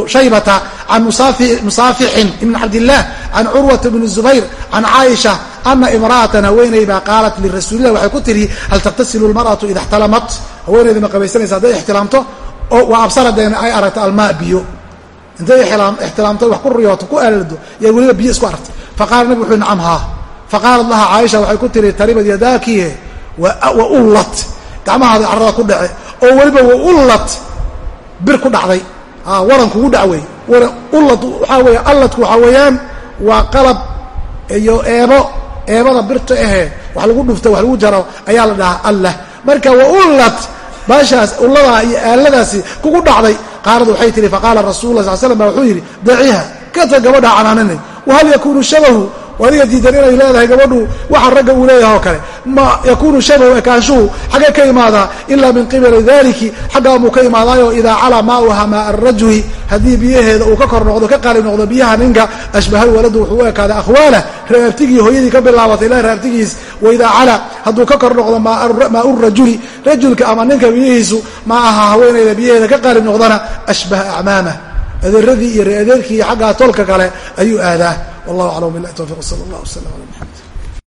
shaybata can musaafixin ibn cabdillaah can curwata bni zubayr can caaisha ana imra'atan haweeney baa qaalat lirasuulilah waxay ku tihi hal taktasilu lmar'atu ida ixtalamat haweeneyda ma qabaysanaysa hadday ixtilaamto oo waa absaradeena ay aragto almaa biyo intay ixtilaamto wax ku riyooto ku aalado yaa weliba biyo isku aragtay faqala nabig wuxuu nacam haa faqaalat laha caaisha waxay ku tihi taribad yadaakiye wa ullat gacmahaada carada ku dhace oo weliba wa ullat bir ku dhacday. Waran kugu dhac wey. Ullad waxaa weeye alladku waxaa weeyaan waa qalab iyo eebo eebada birta ahee wax lagu dhufto wax lagu jaro ayaa la dhahaa allah. Marka wa ullad baashaas ulladaa iyo aaladaasi kugu dhacday qaalad waxay tihi faqaala rasul la sal slam ba wuxuu yidhi daciiha kata gabadha canaanine wahal yakunu shabahu adiga diidan inay leedahay gabadhu waxa ragga uu leeyahay oo kale. Ma yakunu shabahu ekaanshuhu xaggee ka imaadaa? Ilaa min qibali daliki xaggaa muu ka imaadaayo idaa calaa maauha maa arajuli haddii biyaheeda uu ka kor noqdo ka qaalib noqdo biyaha ninka ashbaha waladu wuxuu u ekaaday akhwaala reertigii hooyadii ka bilaabatay ilaa reertigiis waidaa cala hadduu ka kor noqdo maau rajuli rajulka ama ninka biyihiisu ma aha haweenayda biyaheeda ka qaalib noqdana ashbaha acmaamah adeeradii iyo reeadeerkii iyo xaggaa tolka kale ayuu aadaa wallahu aclam bilahi towfiq sala allah waslam ala maxamed